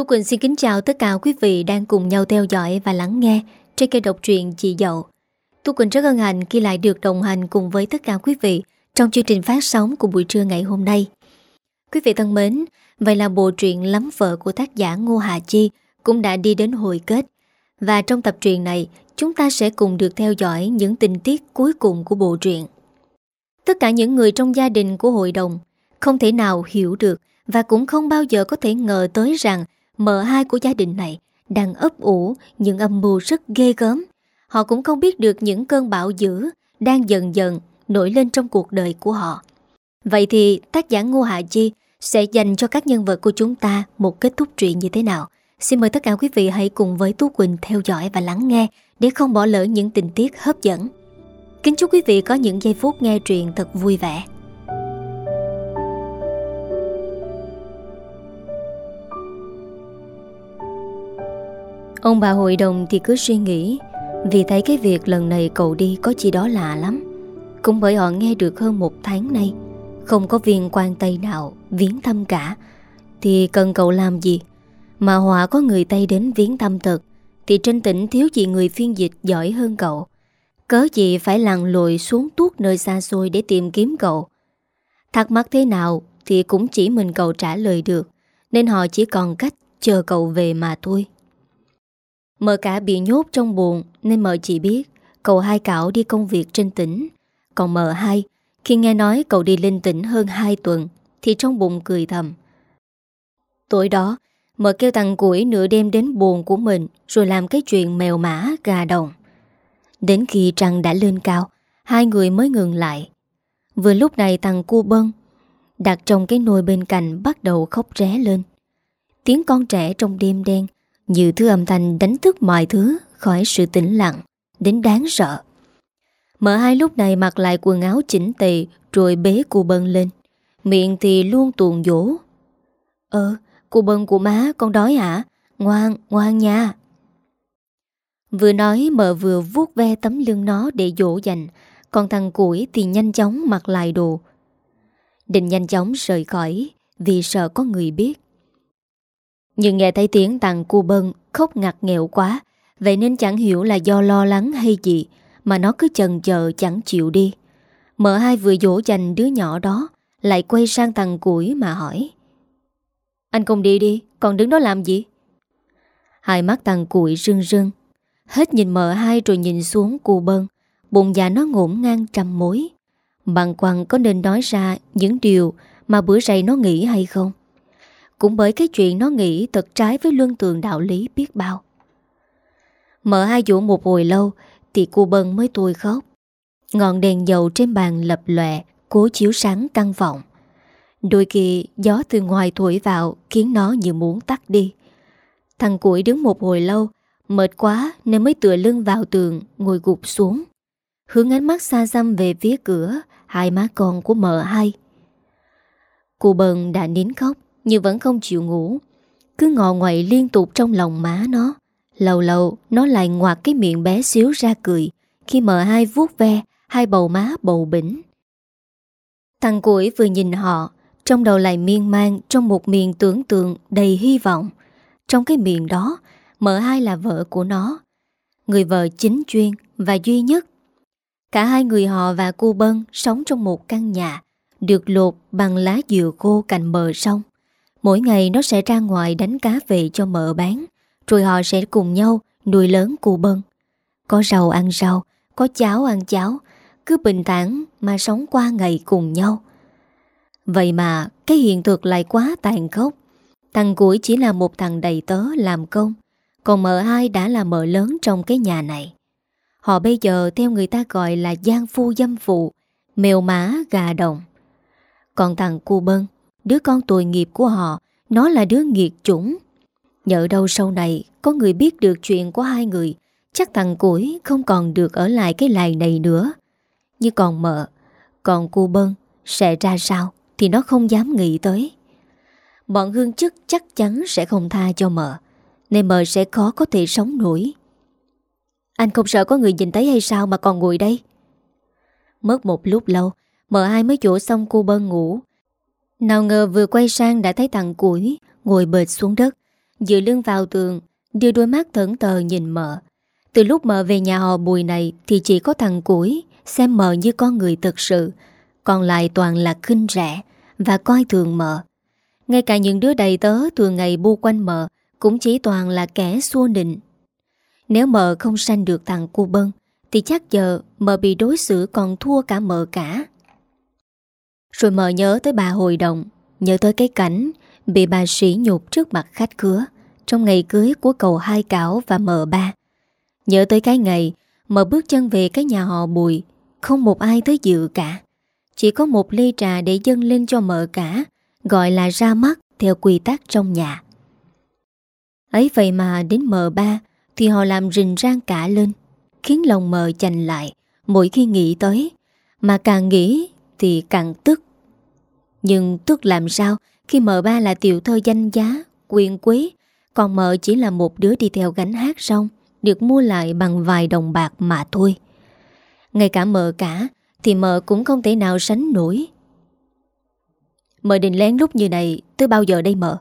Thu Quỳnh xin kính chào tất cả quý vị đang cùng nhau theo dõi và lắng nghe trên kênh độc truyện Chị Dậu. Thu Quỳnh rất hân hạnh khi lại được đồng hành cùng với tất cả quý vị trong chương trình phát sóng của buổi trưa ngày hôm nay. Quý vị thân mến, vậy là bộ truyện Lắm Vợ của tác giả Ngô Hà Chi cũng đã đi đến hồi kết. Và trong tập truyện này, chúng ta sẽ cùng được theo dõi những tình tiết cuối cùng của bộ truyện. Tất cả những người trong gia đình của hội đồng không thể nào hiểu được và cũng không bao giờ có thể ngờ tới rằng mợ hai của gia đình này đang ấp ủ những âm mưu rất ghê gớm. Họ cũng không biết được những cơn bão dữ đang dần dần nổi lên trong cuộc đời của họ. Vậy thì tác giả Ngô Hạ Chi sẽ dành cho các nhân vật của chúng ta một kết thúc truyện như thế nào? Xin mời tất cả quý vị hãy cùng với Tú Quỳnh theo dõi và lắng nghe để không bỏ lỡ những tình tiết hấp dẫn. Kính chúc quý vị có những giây phút nghe truyện thật vui vẻ. Ông bà hội đồng thì cứ suy nghĩ, Vì thấy cái việc lần này cậu đi có chi đó lạ lắm. Cũng bởi họ nghe được hơn một tháng nay, Không có viên quan Tây nào viếng thăm cả. Thì cần cậu làm gì? Mà họa có người Tây đến viếng thăm thật, Thì trên tỉnh thiếu gì người phiên dịch giỏi hơn cậu. Cớ gì phải lặn lội xuống tuốt nơi xa xôi để tìm kiếm cậu? Thắc mắc thế nào thì cũng chỉ mình cậu trả lời được, Nên họ chỉ còn cách chờ cậu về mà thôi. Mợ cả bị nhốt trong buồn nên mợ chỉ biết cậu hai cảo đi công việc trên tỉnh. Còn mợ hai, khi nghe nói cậu đi lên tỉnh hơn 2 tuần thì trong bụng cười thầm. Tối đó, mợ kêu thằng củi nửa đêm đến buồn của mình rồi làm cái chuyện mèo mã gà đồng. Đến khi trăng đã lên cao, hai người mới ngừng lại. Vừa lúc này thằng cu bân đặt trong cái nồi bên cạnh bắt đầu khóc ré lên. Tiếng con trẻ trong đêm đen như thứ âm thanh đánh thức mọi thứ khỏi sự tĩnh lặng, đến đáng sợ. Mở hai lúc này mặc lại quần áo chỉnh tề rồi bế cô bân lên. Miệng thì luôn tuồn dỗ. Ờ, cô bân của má con đói hả? Ngoan, ngoan nha. Vừa nói mợ vừa vuốt ve tấm lưng nó để dỗ dành, còn thằng củi thì nhanh chóng mặc lại đồ. Định nhanh chóng rời khỏi vì sợ có người biết. Nhưng nghe thấy tiếng tàng cu bân khóc ngặt nghẹo quá, Vậy nên chẳng hiểu là do lo lắng hay gì, Mà nó cứ chần chờ chẳng chịu đi. Mợ hai vừa dỗ dành đứa nhỏ đó, Lại quay sang thằng củi mà hỏi. Anh không đi đi, Còn đứng đó làm gì? Hai mắt thằng củi rưng rưng, Hết nhìn mợ hai rồi nhìn xuống cu bân, Bụng dạ nó ngổn ngang trăm mối. Bằng quăng có nên nói ra những điều Mà bữa rày nó nghĩ hay không? Cũng bởi cái chuyện nó nghĩ thật trái với luân thường đạo lý biết bao. Mở hai vũ một hồi lâu, Thì cô Bân mới tôi khóc. Ngọn đèn dầu trên bàn lập lòe, Cố chiếu sáng căng vọng Đôi khi, gió từ ngoài thổi vào Khiến nó như muốn tắt đi. Thằng củi đứng một hồi lâu, Mệt quá nên mới tựa lưng vào tường, Ngồi gục xuống. Hướng ánh mắt xa xăm về phía cửa, Hai má con của mợ hai Cô bần đã nín khóc nhưng vẫn không chịu ngủ. Cứ ngò ngoậy liên tục trong lòng má nó. Lâu lâu, nó lại ngoạt cái miệng bé xíu ra cười Khi mờ hai vuốt ve, Hai bầu má bầu bỉnh. Thằng củi vừa nhìn họ, Trong đầu lại miên man Trong một miền tưởng tượng đầy hy vọng. Trong cái miền đó Mợ hai là vợ của nó, Người vợ chính chuyên và duy nhất. Cả hai người họ và cô Bân Sống trong một căn nhà, Được lột bằng lá dừa khô cạnh bờ sông. Mỗi ngày nó sẽ ra ngoài đánh cá về cho mợ bán, Rồi họ sẽ cùng nhau nuôi lớn cụ bân Có rau ăn rau, Có cháo ăn cháo, Cứ bình thản mà sống qua ngày cùng nhau. Vậy mà cái hiện thực lại quá tàn khốc. Thằng củi chỉ là một thằng đầy tớ làm công, Còn mợ hai đã là mợ lớn trong cái nhà này? Họ bây giờ theo người ta gọi là gian phu dâm phụ, Mèo má gà đồng. Còn thằng cu bân Đứa con tội nghiệp của họ, Nó là đứa nghiệt chủng. Nhỡ đâu sau này Có người biết được chuyện của hai người, Chắc thằng củi không còn được ở lại cái làng này nữa. Như còn mợ, Còn cô Bân Sẽ ra sao Thì nó không dám nghĩ tới. Bọn hương chức chắc chắn sẽ không tha cho mợ, Nên mợ sẽ khó có thể sống nổi. Anh không sợ có người nhìn thấy hay sao mà còn ngồi đây? Mất một lúc lâu, Mợ ai mới chỗ xong cô Bân ngủ nào ngờ vừa quay sang đã thấy thằng củi, ngồi bệt xuống đất. Dựa lưng vào tường, Đưa đôi mắt thẫn tờ nhìn mợ. Từ lúc mợ về nhà họ bùi này Thì chỉ có thằng củi Xem mợ như con người thật sự, Còn lại toàn là khinh rẻ Và coi thường mợ. Ngay cả những đứa đầy tớ thường ngày bu quanh mợ Cũng chỉ toàn là kẻ xua nịnh. Nếu mợ không sanh được thằng cu bân Thì chắc giờ mợ bị đối xử còn thua cả mợ cả. Rồi mờ nhớ tới bà hồi động Nhớ tới cái cảnh Bị bà sỉ nhục trước mặt khách khứa Trong ngày cưới của cậu hai cảo và mợ ba. Nhớ tới cái ngày mờ bước chân về cái nhà họ bùi, Không một ai tới dự cả. Chỉ có một ly trà để dâng lên cho mợ cả, Gọi là ra mắt Theo quy tắc trong nhà. Ấy vậy mà đến mợ ba Thì họ làm rình rang cả lên, Khiến lòng mợ chành lại Mỗi khi nghĩ tới. Mà càng nghĩ thì càng tức. Nhưng tức làm sao Khi mợ ba là tiểu thơ danh giá, Quyền quý, Còn mợ chỉ là một đứa đi theo gánh hát xong, Được mua lại bằng vài đồng bạc mà thôi. Ngay cả mợ cả, Thì mợ cũng không thể nào sánh nổi. Mợ định lén lúc như này, Tới bao giờ đây mợ?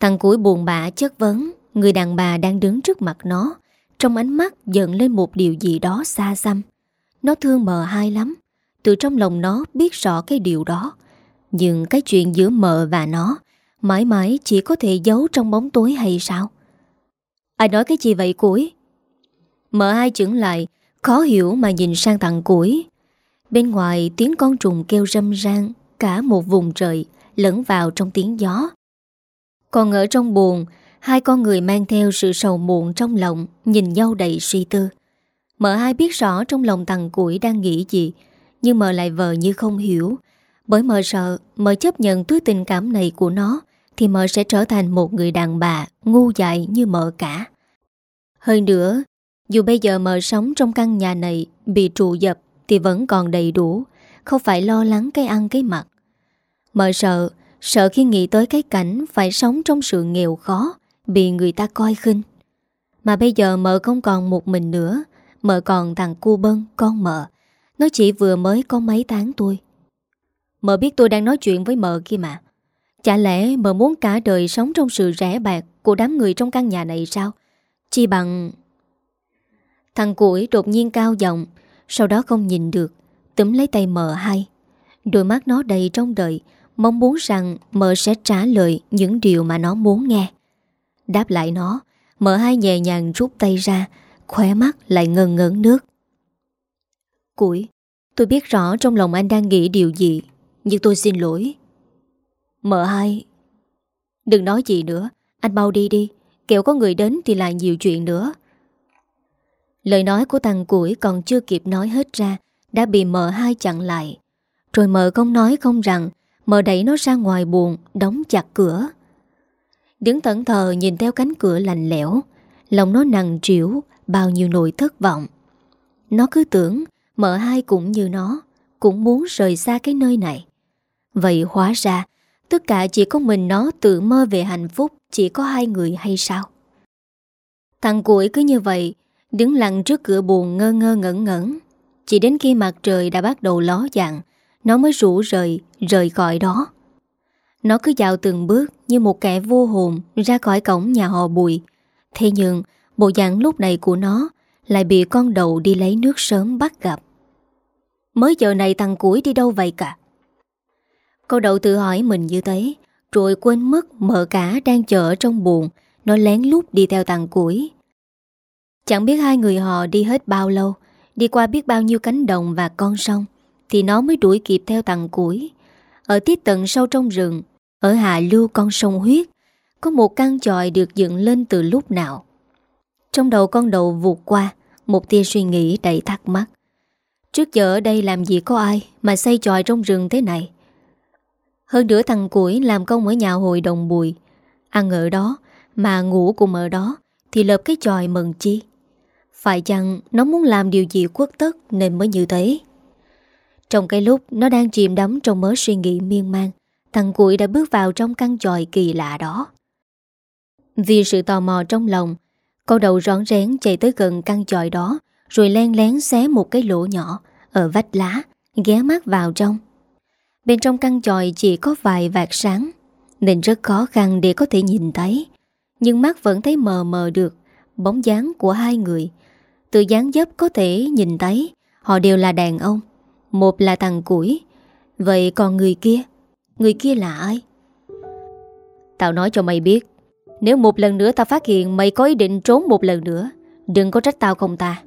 Thằng cuối buồn bã chất vấn, Người đàn bà đang đứng trước mặt nó, Trong ánh mắt dần lên một điều gì đó xa xăm. Nó thương mợ hai lắm từ trong lòng nó biết rõ cái điều đó. Nhưng cái chuyện giữa mợ và nó Mãi mãi chỉ có thể giấu trong bóng tối hay sao? Ai nói cái gì vậy củi Mợ hai chững lại, Khó hiểu mà nhìn sang thằng củi Bên ngoài, tiếng con trùng kêu râm rang Cả một vùng trời Lẫn vào trong tiếng gió. Còn ở trong buồn, Hai con người mang theo sự sầu muộn trong lòng Nhìn nhau đầy suy tư. Mợ hai biết rõ trong lòng thằng củi đang nghĩ gì nhưng mờ lại vờ như không hiểu. Bởi mờ sợ, mờ chấp nhận thứ tình cảm này của nó, Thì mờ sẽ trở thành một người đàn bà Ngu dại như mờ cả. Hơn nữa, Dù bây giờ mờ sống trong căn nhà này Bị trụ dập Thì vẫn còn đầy đủ, Không phải lo lắng cái ăn cái mặc. Mờ sợ Sợ khi nghĩ tới cái cảnh Phải sống trong sự nghèo khó Bị người ta coi khinh. Mà bây giờ mợ không còn một mình nữa Mợ còn thằng cu bân Con mợ nó chỉ vừa mới có mấy tháng tôi Mợ biết tôi đang nói chuyện với mợ kia mà. Chả lẽ mợ muốn cả đời Sống trong sự rẻ bạc Của đám người trong căn nhà này sao? Chỉ bằng Thằng củi đột nhiên cao giọng, Sau đó không nhìn được Tấm lấy tay mợ hai. Đôi mắt nó đầy trong đợi, Mong muốn rằng mợ sẽ trả lời Những điều mà nó muốn nghe. Đáp lại nó, Mợ hai nhẹ nhàng rút tay ra, Khóe mắt lại ngần ngấn nước. Củi. Tôi biết rõ trong lòng anh đang nghĩ điều gì, Nhưng tôi xin lỗi. Mợ hai, Đừng nói gì nữa, Anh mau đi đi Kẹo có người đến thì lại nhiều chuyện nữa. Lời nói của thằng củi còn chưa kịp nói hết ra, Đã bị mợ hai chặn lại. Rồi mợ không nói không rằng, Mợ đẩy nó ra ngoài buồn Đóng chặt cửa. Đứng thẫn thờ nhìn theo cánh cửa lạnh lẽo, Lòng nó nặng trĩu, Bao nhiêu nỗi thất vọng. Nó cứ tưởng Mợ hai cũng như nó Cũng muốn rời xa cái nơi này Vậy hóa ra Tất cả chỉ có mình nó tự mơ về hạnh phúc Chỉ có hai người hay sao Thằng củi cứ như vậy Đứng lặng trước cửa buồn ngơ ngơ ngẩn ngẩn Chỉ đến khi mặt trời đã bắt đầu ló dạng Nó mới rủ rời Rời khỏi đó nó cứ dạo từng bước như một kẻ vô hồn ra khỏi cổng nhà họ bùi. Thế nhưng, bộ dạng lúc này của nó lại bị con đầu đi lấy nước sớm bắt gặp. Mới giờ này thằng củi đi đâu vậy cả? Cô đầu tự hỏi mình như thế, rồi quên mất mợ cả đang chở trong buồn, nó lén lút đi theo thằng củi. Chẳng biết hai người họ đi hết bao lâu, đi qua biết bao nhiêu cánh đồng và con sông, thì nó mới đuổi kịp theo thằng củi. Ở tiết tận sâu trong rừng, ở hạ lưu con sông huyết Có một căn tròi được dựng lên từ lúc nào Trong đầu con đầu vụt qua Một tia suy nghĩ đầy thắc mắc Trước giờ ở đây làm gì có ai Mà xây tròi trong rừng thế này? Hơn nữa thằng củi làm công ở nhà hội đồng bùi. Ăn ở đó, Mà ngủ cùng ở đó, Thì lợp cái tròi mừng chi? Phải chăng nó muốn làm điều gì quốc tất Nên mới như thế? Trong cái lúc nó đang chìm đắm trong mớ suy nghĩ miên man, Thằng Củi đã bước vào trong căn tròi kỳ lạ đó. Vì sự tò mò trong lòng Câu đầu rón rén chạy tới gần căn tròi đó rồi len lén xé một cái lỗ nhỏ Ở vách lá, Ghé mắt vào trong. Bên trong căn tròi chỉ có vài vạt sáng, Nên rất khó khăn để có thể nhìn thấy. Nhưng mắt vẫn thấy mờ mờ được, Bóng dáng của hai người. Từ dáng dấp có thể nhìn thấy, Họ đều là đàn ông. Một là thằng củi, Vậy còn người kia? Người kia là ai? Tao nói cho mày biết, Nếu một lần nữa tao phát hiện mày có ý định trốn một lần nữa, Đừng có trách tao không ta.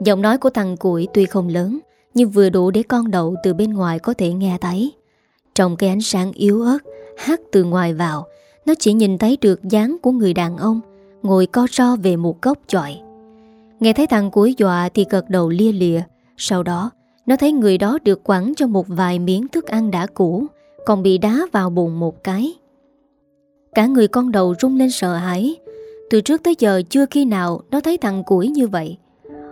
Giọng nói của thằng củi tuy không lớn, Nhưng vừa đủ để con đậu từ bên ngoài có thể nghe thấy. Trong cái ánh sáng yếu ớt, Hát từ ngoài vào, Nó chỉ nhìn thấy được dáng của người đàn ông, Ngồi co ro về một góc chọi. Nghe thấy thằng cuối dọa thì gật đầu lia lịa, Sau đó, Nó thấy người đó được quẳng cho một vài miếng thức ăn đã cũ, Còn bị đá vào bụng một cái. Cả người con đầu rung lên sợ hãi. Từ trước tới giờ, chưa khi nào Nó thấy thằng củi như vậy.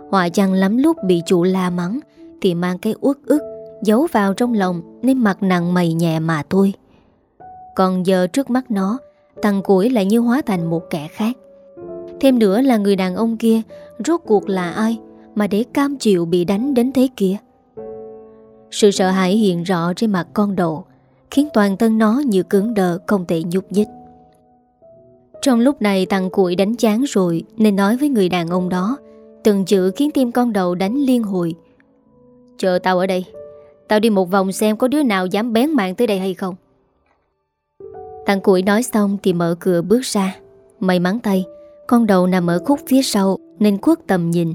Họa chăng lắm lúc bị chủ la mắng Thì mang cái uất ức Giấu vào trong lòng Nên mặt nặng mày nhẹ mà thôi. Còn giờ trước mắt nó, Thằng củi lại như hóa thành một kẻ khác. Thêm nữa là người đàn ông kia Rốt cuộc là ai Mà để cam chịu bị đánh đến thế kia? Sự sợ hãi hiện rõ trên mặt con đầu Khiến toàn thân nó như cứng đờ Không thể nhúc nhích. Trong lúc này thằng củi đánh chán rồi Nên nói với người đàn ông đó Từng chữ khiến tim con đầu đánh liên hồi. Chờ tao ở đây, Tao đi một vòng xem có đứa nào dám bén mạng tới đây hay không. Thằng củi nói xong thì mở cửa bước ra. May mắn tay Con đầu nằm ở khúc phía sau Nên khuất tầm nhìn.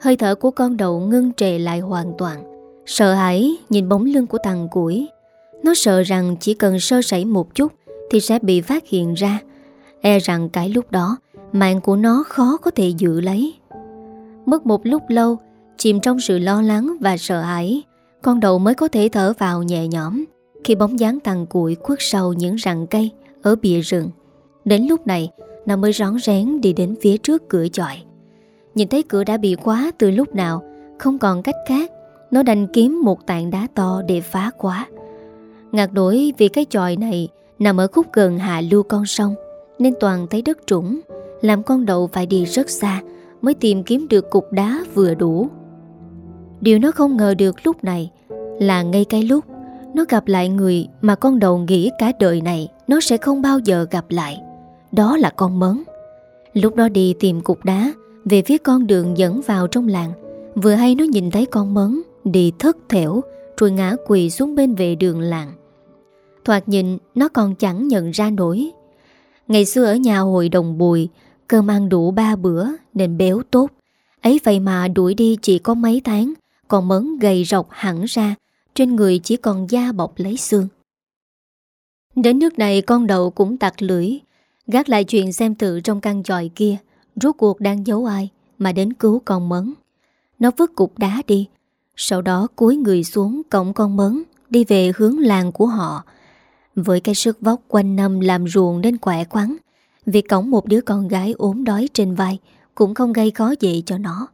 Hơi thở của con đầu ngưng trề lại hoàn toàn. Sợ hãi nhìn bóng lưng của thằng củi. Nó sợ rằng chỉ cần sơ sẩy một chút Thì sẽ bị phát hiện ra. E rằng cái lúc đó, Mạng của nó khó có thể giữ lấy. Mất một lúc lâu, Chìm trong sự lo lắng và sợ hãi. Con đầu mới có thể thở vào nhẹ nhõm. Khi bóng dáng tàn củi khuất sâu những rặng cây Ở bìa rừng, Đến lúc này, Nó mới rón rén đi đến phía trước cửa chọi Nhìn thấy cửa đã bị khóa từ lúc nào, Không còn cách khác, Nó đành kiếm một tảng đá to để phá khóa. Ngạc đổi vì cái chòi này Nằm ở khúc gần hạ lưu con sông, Nên toàn thấy đất trũng, Làm con đậu phải đi rất xa Mới tìm kiếm được cục đá vừa đủ. Điều nó không ngờ được lúc này Là ngay cái lúc Nó gặp lại người mà con đầu nghĩ cả đời này Nó sẽ không bao giờ gặp lại. Đó là con mớn. Lúc đó đi tìm cục đá, Về phía con đường dẫn vào trong làng, Vừa hay nó nhìn thấy con mớn Đi thất thểu, Rồi ngã quỳ xuống bên vệ đường làng. Thoạt nhìn, nó còn chẳng nhận ra nổi. Ngày xưa ở nhà hội đồng bùi Cơm ăn đủ ba bữa, nên béo tốt. Ấy vậy mà đuổi đi chỉ có mấy tháng, Còn mấn gầy rọc hẳn ra, Trên người chỉ còn da bọc lấy xương. Đến nước này con đầu cũng tặc lưỡi, Gác lại chuyện xem tự trong căn tròi kia, Rốt cuộc đang giấu ai Mà đến cứu con mấn. Nó vứt cục đá đi, Sau đó cúi người xuống cổng con mấn, Đi về hướng làng của họ. Với cái sức vóc quanh năm làm ruộng đến quẻ quắn Việc cõng một đứa con gái ốm đói trên vai Cũng không gây khó dễ cho nó.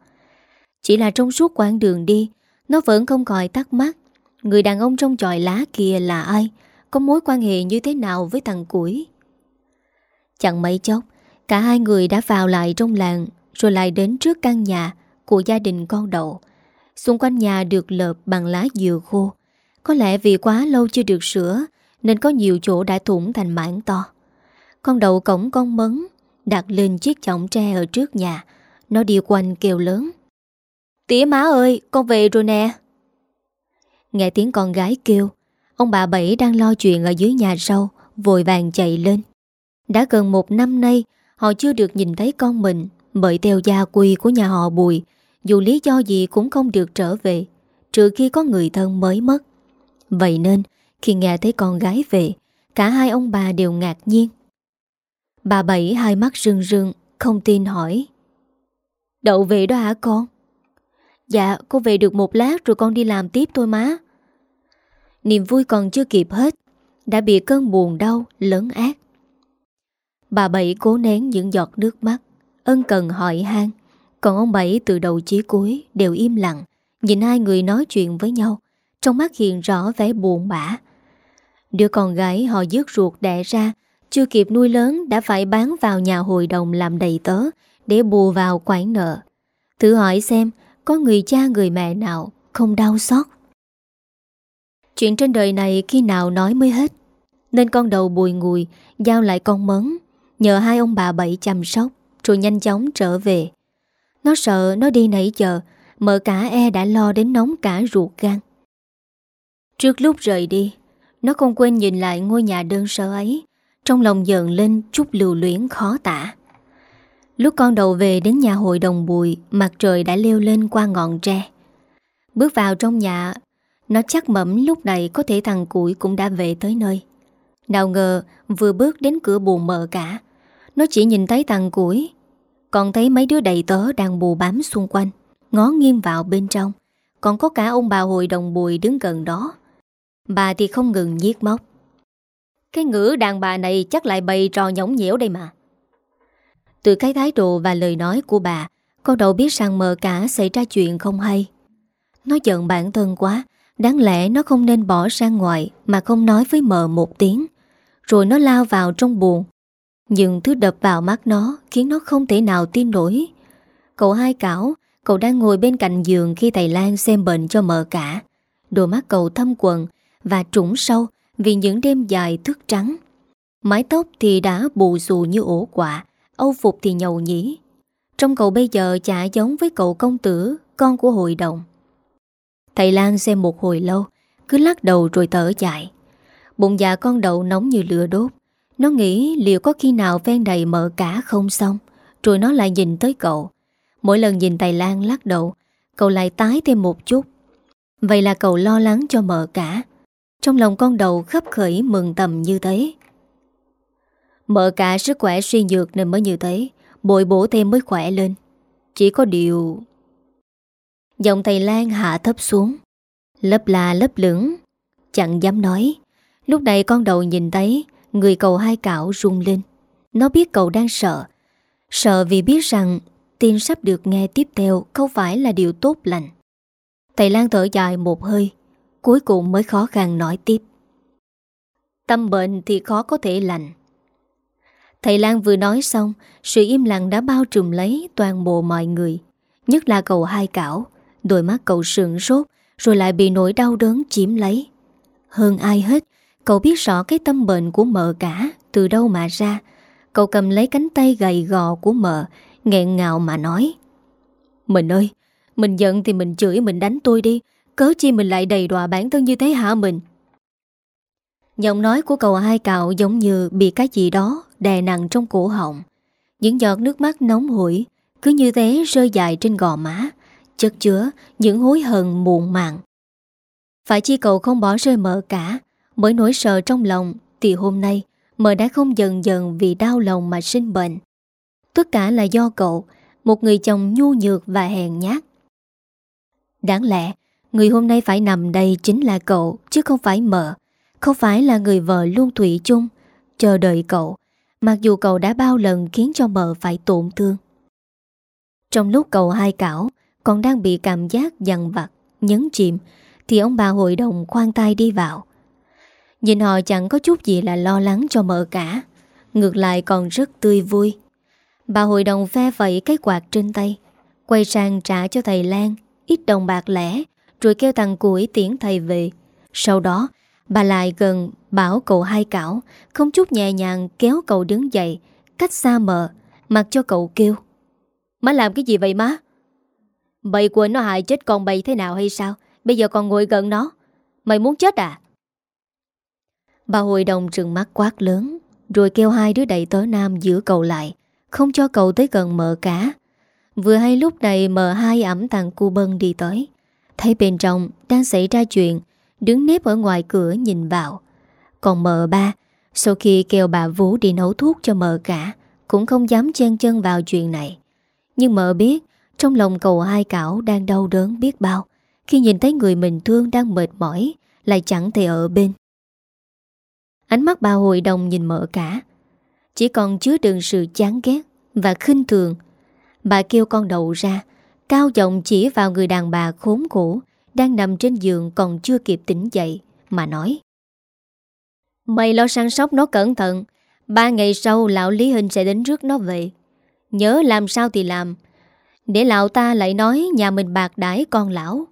Chỉ là trong suốt quãng đường đi, Nó vẫn không còi tắt mắt Người đàn ông trong tròi lá kia là ai? Có mối quan hệ như thế nào với thằng củi? Chẳng mấy chốc, Cả hai người đã vào lại trong làng, Rồi lại đến trước căn nhà Của gia đình con đậu. Xung quanh nhà được lợp bằng lá dừa khô. Có lẽ vì quá lâu chưa được sửa, Nên có nhiều chỗ đã thủng thành mảng to con đậu cổng con mấn, Đặt lên chiếc chỏng tre ở trước nhà. Nó đi quanh kêu lớn. Tía má ơi, con về rồi nè. Nghe tiếng con gái kêu, Ông bà Bảy đang lo chuyện ở dưới nhà sau, Vội vàng chạy lên. Đã gần một năm nay, Họ chưa được nhìn thấy con mình, Bởi theo gia quy của nhà họ Bùi, Dù lý do gì cũng không được trở về, Trừ khi có người thân mới mất. Vậy nên, khi nghe thấy con gái về, Cả hai ông bà đều ngạc nhiên. Bà Bảy hai mắt rưng rưng, Không tin hỏi. Đậu về đó hả con? Dạ con về được một lát rồi con đi làm tiếp thôi má. Niềm vui còn chưa kịp hết, Đã bị cơn buồn đau, lớn ác. Bà Bảy cố nén những giọt nước mắt, Ân cần hỏi han. Còn ông Bảy từ đầu chí cuối Đều im lặng, Nhìn hai người nói chuyện với nhau, Trong mắt hiện rõ vẻ buồn bã. Đứa con gái họ dứt ruột đẻ ra chưa kịp nuôi lớn, đã phải bán vào nhà hội đồng làm đầy tớ, để bù vào khoản nợ. Thử hỏi xem, có người cha người mẹ nào không đau xót. Chuyện trên đời này khi nào nói mới hết. Nên con đầu bùi ngùi, giao lại con mấn. Nhờ hai ông bà Bảy chăm sóc, Rồi nhanh chóng trở về Nó sợ nó đi nãy giờ, Mợ cả e đã lo đến nóng cả ruột gan Trước lúc rời đi, Nó không quên nhìn lại ngôi nhà đơn sơ ấy trong lòng dần lên chút lưu luyến khó tả. Lúc con đầu về đến nhà hội đồng bụi Mặt trời đã leo lên qua ngọn tre. Bước vào trong nhà, Nó chắc mẩm lúc này có thể thằng củi cũng đã về tới nơi. Nào ngờ, vừa bước đến cửa buồn mờ cả, Nó chỉ nhìn thấy thằng củi, Còn thấy mấy đứa đầy tớ đang bù bám xung quanh, Ngó nghiêng vào bên trong. Còn có cả ông bà hội đồng bùi đứng gần đó. Bà thì không ngừng giết móc. Cái ngữ đàn bà này chắc lại bày trò nhõng nhẽo đây mà. Từ cái thái độ và lời nói của bà, Con đầu biết rằng mờ cả xảy ra chuyện không hay. Nó giận bản thân quá, Đáng lẽ nó không nên bỏ ra ngoài Mà không nói với mờ một tiếng, Rồi nó lao vào trong buồn. Nhưng thứ đập vào mắt nó Khiến nó không thể nào tin nổi. Cậu hai cảo, Cậu đang ngồi bên cạnh giường khi thầy Lan xem bệnh cho mờ cả. Đôi mắt cậu thâm quần Và trũng sâu vì những đêm dài thức trắng. Mái tóc thì đã bù xù như ổ quạ, Âu phục thì nhầu nhĩ. Trong cậu bây giờ chả giống với cậu công tử, Con của hội đồng. Thầy Lan xem một hồi lâu, Cứ lắc đầu rồi thở dài. Bụng dạ con đậu nóng như lửa đốt. Nó nghĩ liệu có khi nào ven đầy mở cả không xong, Rồi nó lại nhìn tới cậu. Mỗi lần nhìn Tài Lan lắc đầu, Cậu lại tái thêm một chút. Vậy là cậu lo lắng cho mợ cả. Trong lòng con đầu khắp khởi mừng tầm như thế. Mở cả sức khỏe suy nhược nên mới như thế Bội bổ thêm mới khỏe lên. Chỉ có điều, Giọng thầy Lan hạ thấp xuống, Lấp là lấp lửng, Chẳng dám nói. Lúc này con đầu nhìn thấy, Người cậu hai cảo rung lên. Nó biết cậu đang sợ Sợ vì biết rằng Tin sắp được nghe tiếp theo Không phải là điều tốt lành. Thầy Lan thở dài một hơi Cuối cùng mới khó khăn nói tiếp. Tâm bệnh thì khó có thể lành. Thầy Lan vừa nói xong, Sự im lặng đã bao trùm lấy toàn bộ mọi người, Nhất là cậu hai cảo. Đôi mắt cậu sượng sốt Rồi lại bị nỗi đau đớn chiếm lấy. Hơn ai hết, Cậu biết rõ cái tâm bệnh của mợ cả Từ đâu mà ra. Cậu cầm lấy cánh tay gầy gò của mợ, nghẹn ngào mà nói, Mình ơi, Mình giận thì mình chửi mình đánh tôi đi Cớ chi mình lại đầy đọa bản thân như thế hả mình Giọng nói của cậu hai cạo giống như bị cái gì đó đè nặng trong cổ họng. Những giọt nước mắt nóng hổi cứ như thế rơi dài trên gò má, chất chứa những hối hận muộn màng. Phải chi cậu không bỏ rơi mỡ cả, bởi nỗi sợ trong lòng thì hôm nay mỡ đã không dần dần vì đau lòng mà sinh bệnh. Tất cả là do cậu Một người chồng nhu nhược và hèn nhát Đáng lẽ Người hôm nay phải nằm đây chính là cậu, Chứ không phải mợ. Không phải là người vợ luôn thủy chung. Chờ đợi cậu. Mặc dù cậu đã bao lần khiến cho mợ phải tổn thương. Trong lúc cậu hai cảo, Còn đang bị cảm giác dằn vặt, Nhấn chìm, Thì ông bà hội đồng khoan tay đi vào. Nhìn họ chẳng có chút gì là lo lắng cho mợ cả. Ngược lại còn rất tươi vui. Bà hội đồng phe vẫy cái quạt trên tay, Quay sang trả cho thầy Lan, Ít đồng bạc lẻ. Rồi kêu thằng củi tiễn thầy về. Sau đó, bà lại gần Bảo cậu hai cảo, Không chút nhẹ nhàng kéo cậu đứng dậy, Cách xa mờ, Mặc cho cậu kêu. Má làm cái gì vậy má? Bầy của nó hại chết con bầy thế nào hay sao? Bây giờ còn ngồi gần nó, Mày muốn chết à? Bà hội đồng trừng mắt quát lớn, Rồi kêu hai đứa đầy tớ nam giữ cậu lại, không cho cậu tới gần mợ cả. Vừa hay lúc này mợ hai ẩm thằng cu bân đi tới. Thấy bên trong đang xảy ra chuyện, Đứng nếp ở ngoài cửa nhìn vào. Còn mợ ba, Sau khi kêu bà Vũ đi nấu thuốc cho mợ cả, Cũng không dám chen chân vào chuyện này. Nhưng mợ biết, Trong lòng cậu hai cảo đang đau đớn biết bao. Khi nhìn thấy người mình thương đang mệt mỏi, Lại chẳng thể ở bên. Ánh mắt bà hội đồng nhìn mợ cả. Chỉ còn chứa đựng sự chán ghét Và khinh thường. Bà kêu con đậu ra Cao giọng chỉ vào người đàn bà khốn khổ, Đang nằm trên giường còn chưa kịp tỉnh dậy, Mà nói. Mày lo săn sóc nó cẩn thận, Ba ngày sau lão Lý Hình sẽ đến rước nó về. Nhớ làm sao thì làm, Để lão ta lại nói nhà mình bạc đãi con lão.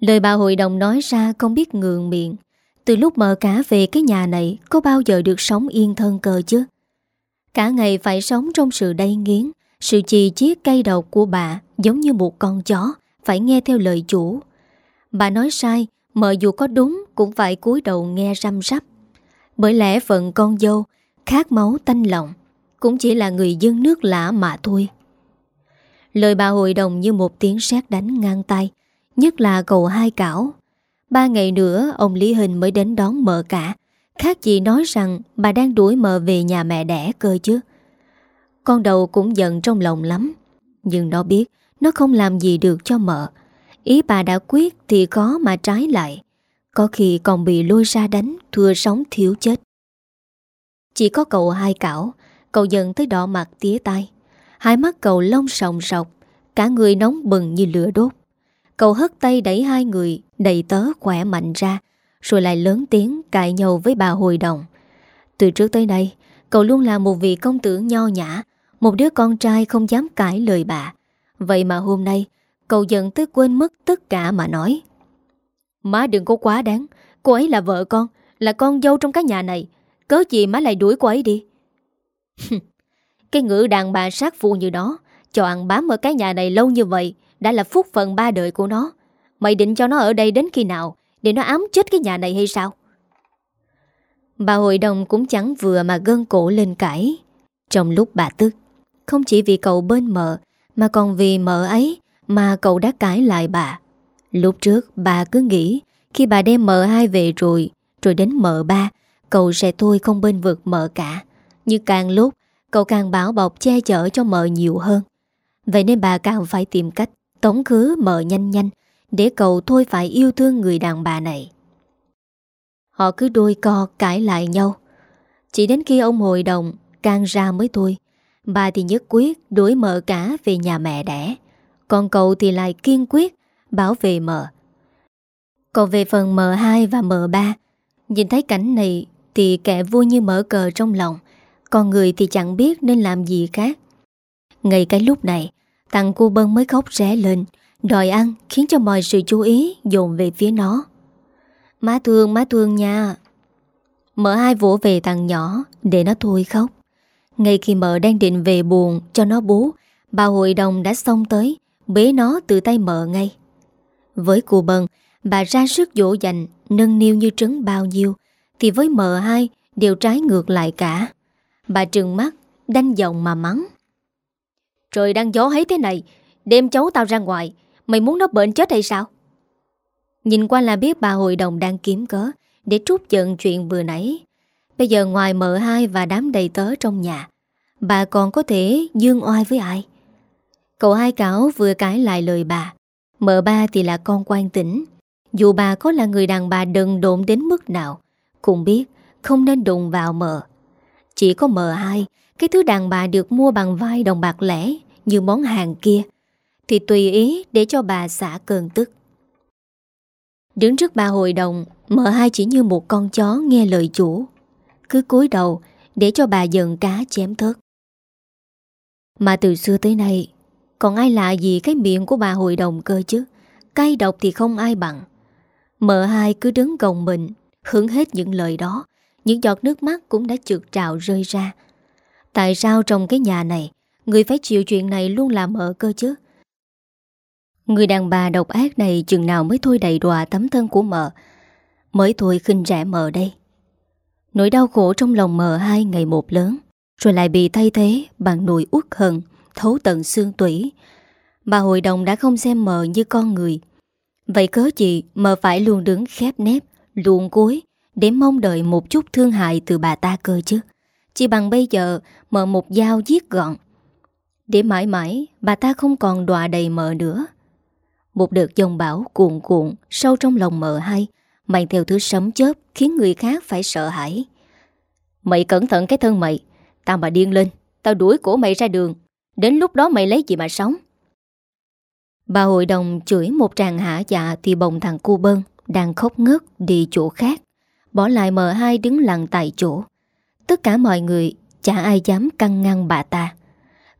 Lời bà hội đồng nói ra không biết ngượng miệng, từ lúc mở cả về cái nhà này Có bao giờ được sống yên thân cờ chứ? Cả ngày phải sống trong sự đầy nghiến sự chì chiếc cay độc của bà Giống như một con chó, Phải nghe theo lời chủ. Bà nói sai, Mợ dù có đúng Cũng phải cúi đầu nghe răm rắp. Bởi lẽ phận con dâu Khát máu tanh lòng, Cũng chỉ là người dân nước lạ mà thôi. Lời bà hội đồng như một tiếng sét đánh ngang tay, Nhất là cầu hai cảo. Ba ngày nữa, ông Lý Hình mới đến đón mợ cả. Khác gì nói rằng bà đang đuổi mợ về nhà mẹ đẻ cơ chứ. Con đầu cũng giận trong lòng lắm. Nhưng nó biết, Nó không làm gì được cho mợ. Ý bà đã quyết thì có mà trái lại. Có khi còn bị lôi ra đánh Thưa sống thiếu chết. Chỉ có cậu hai cảo. Cậu giận tới đỏ mặt tía tay Hai mắt cậu lông sòng sọc, Cả người nóng bừng như lửa đốt. Cậu hất tay đẩy hai người, Đầy tớ khỏe mạnh ra, Rồi lại lớn tiếng cãi nhau với bà hồi đồng. Từ trước tới đây Cậu luôn là một vị công tử nho nhã một đứa con trai không dám cãi lời bà. Vậy mà hôm nay, Cậu giận tới quên mất tất cả mà nói. Má đừng có quá đáng. Cô ấy là vợ con, Là con dâu trong cái nhà này. Cớ gì má lại đuổi cô ấy đi? Cái ngữ đàn bà sát phụ như đó Cho ăn bám ở cái nhà này lâu như vậy, Đã là phúc phần ba đời của nó. Mày định cho nó ở đây đến khi nào, Để nó ám chết cái nhà này hay sao? Bà hội đồng cũng chẳng vừa mà gân cổ lên cãi. Trong lúc bà tức không chỉ vì cậu bên mợ, Mà còn vì mợ ấy Mà cậu đã cãi lại bà. Lúc trước, bà cứ nghĩ Khi bà đem mợ hai về rồi Rồi đến mợ ba, Cậu sẽ thôi không bên vực mợ cả. Nhưng càng lúc, Cậu càng bảo bọc che chở cho mợ nhiều hơn. Vậy nên bà càng phải tìm cách Tống khứ mợ nhanh nhanh Để cậu thôi phải yêu thương người đàn bà này. Họ cứ đôi co cãi lại nhau. Chỉ đến khi ông hội đồng Càng ra mới thôi Bà thì nhất quyết đuổi mợ cả về nhà mẹ đẻ. Còn cậu thì lại kiên quyết Bảo vệ mợ. Còn về phần mợ 2 và mợ 3 Nhìn thấy cảnh này Thì kẻ vui như mở cờ trong lòng. Còn người thì chẳng biết nên làm gì khác. Ngay cái lúc này, Thằng cu bân mới khóc ré lên, Đòi ăn, khiến cho mọi sự chú ý Dồn về phía nó. Má thương má thương nha. Mở hai vỗ về thằng nhỏ Để nó thôi khóc. Ngay khi mợ đang định về buồn cho nó bú, Bà hội đồng đã xông tới, Bế nó từ tay mợ ngay. Với cụ bần, Bà ra sức dỗ dành, Nâng niu như trứng bao nhiêu, Thì với mợ hai đều trái ngược lại cả. Bà trừng mắt, Đanh giọng mà mắng. Trời đang gió thấy thế này, Đem cháu tao ra ngoài, Mày muốn nó bệnh chết hay sao? Nhìn qua là biết bà hội đồng đang kiếm cớ Để trút giận chuyện vừa nãy Bây giờ ngoài mợ hai và đám đầy tớ trong nhà, Bà còn có thể dương oai với ai? Cậu hai cảo vừa cãi lại lời bà, Mợ ba thì là con quan tỉnh. Dù bà có là người đàn bà đần độn đến mức nào, Cũng biết không nên đụng vào mợ. Chỉ có mợ hai, Cái thứ đàn bà được mua bằng vai đồng bạc lẻ Như món hàng kia, Thì tùy ý để cho bà xả cơn tức. Đứng trước bà hội đồng, Mợ hai chỉ như một con chó nghe lời chủ. Cứ cúi đầu Để cho bà dần cá chém thớt. Mà từ xưa tới nay, Còn ai lạ gì cái miệng của bà hội đồng cơ chứ? Cay độc thì không ai bằng. Mợ hai cứ đứng gồng mình, Hưởng hết những lời đó, những giọt nước mắt cũng đã trượt trào rơi ra. Tại sao trong cái nhà này, Người phải chịu chuyện này luôn là mợ cơ chứ? Người đàn bà độc ác này chừng nào mới thôi đầy đọa tấm thân của mợ? Mới thôi khinh rẻ mợ đây. Nỗi đau khổ trong lòng mờ hai ngày một lớn, Rồi lại bị thay thế bằng nỗi uất hận, Thấu tận xương tủy. Bà hội đồng đã không xem mờ như con người. Vậy cớ gì mờ phải luôn đứng khép nép luôn cuối để mong đợi một chút thương hại từ bà ta cơ chứ? Chỉ bằng bây giờ mờ một dao giết gọn. Để mãi mãi, bà ta không còn đọa đầy mờ nữa. Một đợt dòng bão cuộn cuộn Sâu trong lòng mờ hai. Mang theo thứ sấm chớp Khiến người khác phải sợ hãi. Mày cẩn thận cái thân mày. Tao mà điên lên, Tao đuổi cổ mày ra đường. Đến lúc đó mày lấy gì mà sống? Bà hội đồng chửi một tràng hạ dạ Thì bồng thằng cu bơn Đang khóc ngất đi chỗ khác, Bỏ lại mờ hai đứng lặng tại chỗ. Tất cả mọi người Chả ai dám căng ngăn bà ta,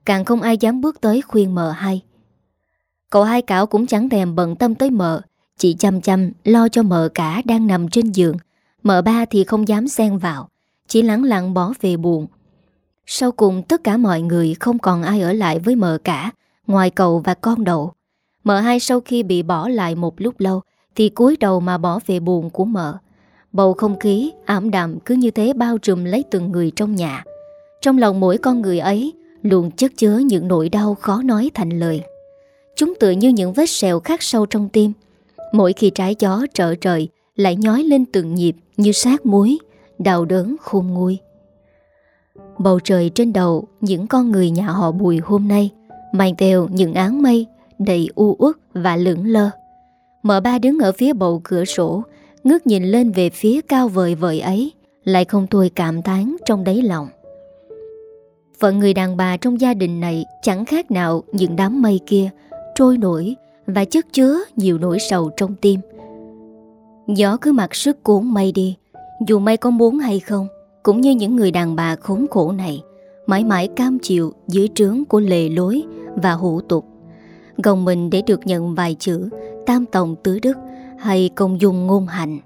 Càng không ai dám bước tới khuyên mờ hai. Cậu hai cảo cũng chẳng thèm bận tâm tới mờ chị chăm chăm, lo cho mờ cả đang nằm trên giường. Mờ ba thì không dám xen vào, Chỉ lắng lặng bỏ về buồn. Sau cùng, tất cả mọi người không còn ai ở lại với mợ cả, Ngoài cậu và con đậu. Mợ hai sau khi bị bỏ lại một lúc lâu, Thì cúi đầu mà bỏ về buồn của mợ. Bầu không khí, ảm đạm cứ như thế bao trùm lấy từng người trong nhà. Trong lòng mỗi con người ấy, Luôn chất chứa những nỗi đau khó nói thành lời. Chúng tựa như những vết sẹo khắc sâu trong tim Mỗi khi trái gió trở trời, Lại nhói lên từng nhịp như sát muối, Đau đớn khôn nguôi. Bầu trời trên đầu, Những con người nhà họ Bùi hôm nay, Mang theo những áng mây Đầy u uất và lưỡng lơ. Mở ba đứng ở phía bầu cửa sổ, Ngước nhìn lên về phía cao vời vời ấy, Lại không thôi cảm tán trong đáy lòng. Phận người đàn bà trong gia đình này Chẳng khác nào những đám mây kia Trôi nổi và chất chứa nhiều nỗi sầu trong tim. Gió cứ mặc sức cuốn mây đi, Dù mây có muốn hay không, Cũng như những người đàn bà khốn khổ này, Mãi mãi cam chịu dưới trướng của lề lối Và hủ tục. Gồng mình để được nhận vài chữ, Tam tổng tứ đức, Hay công dung ngôn hạnh.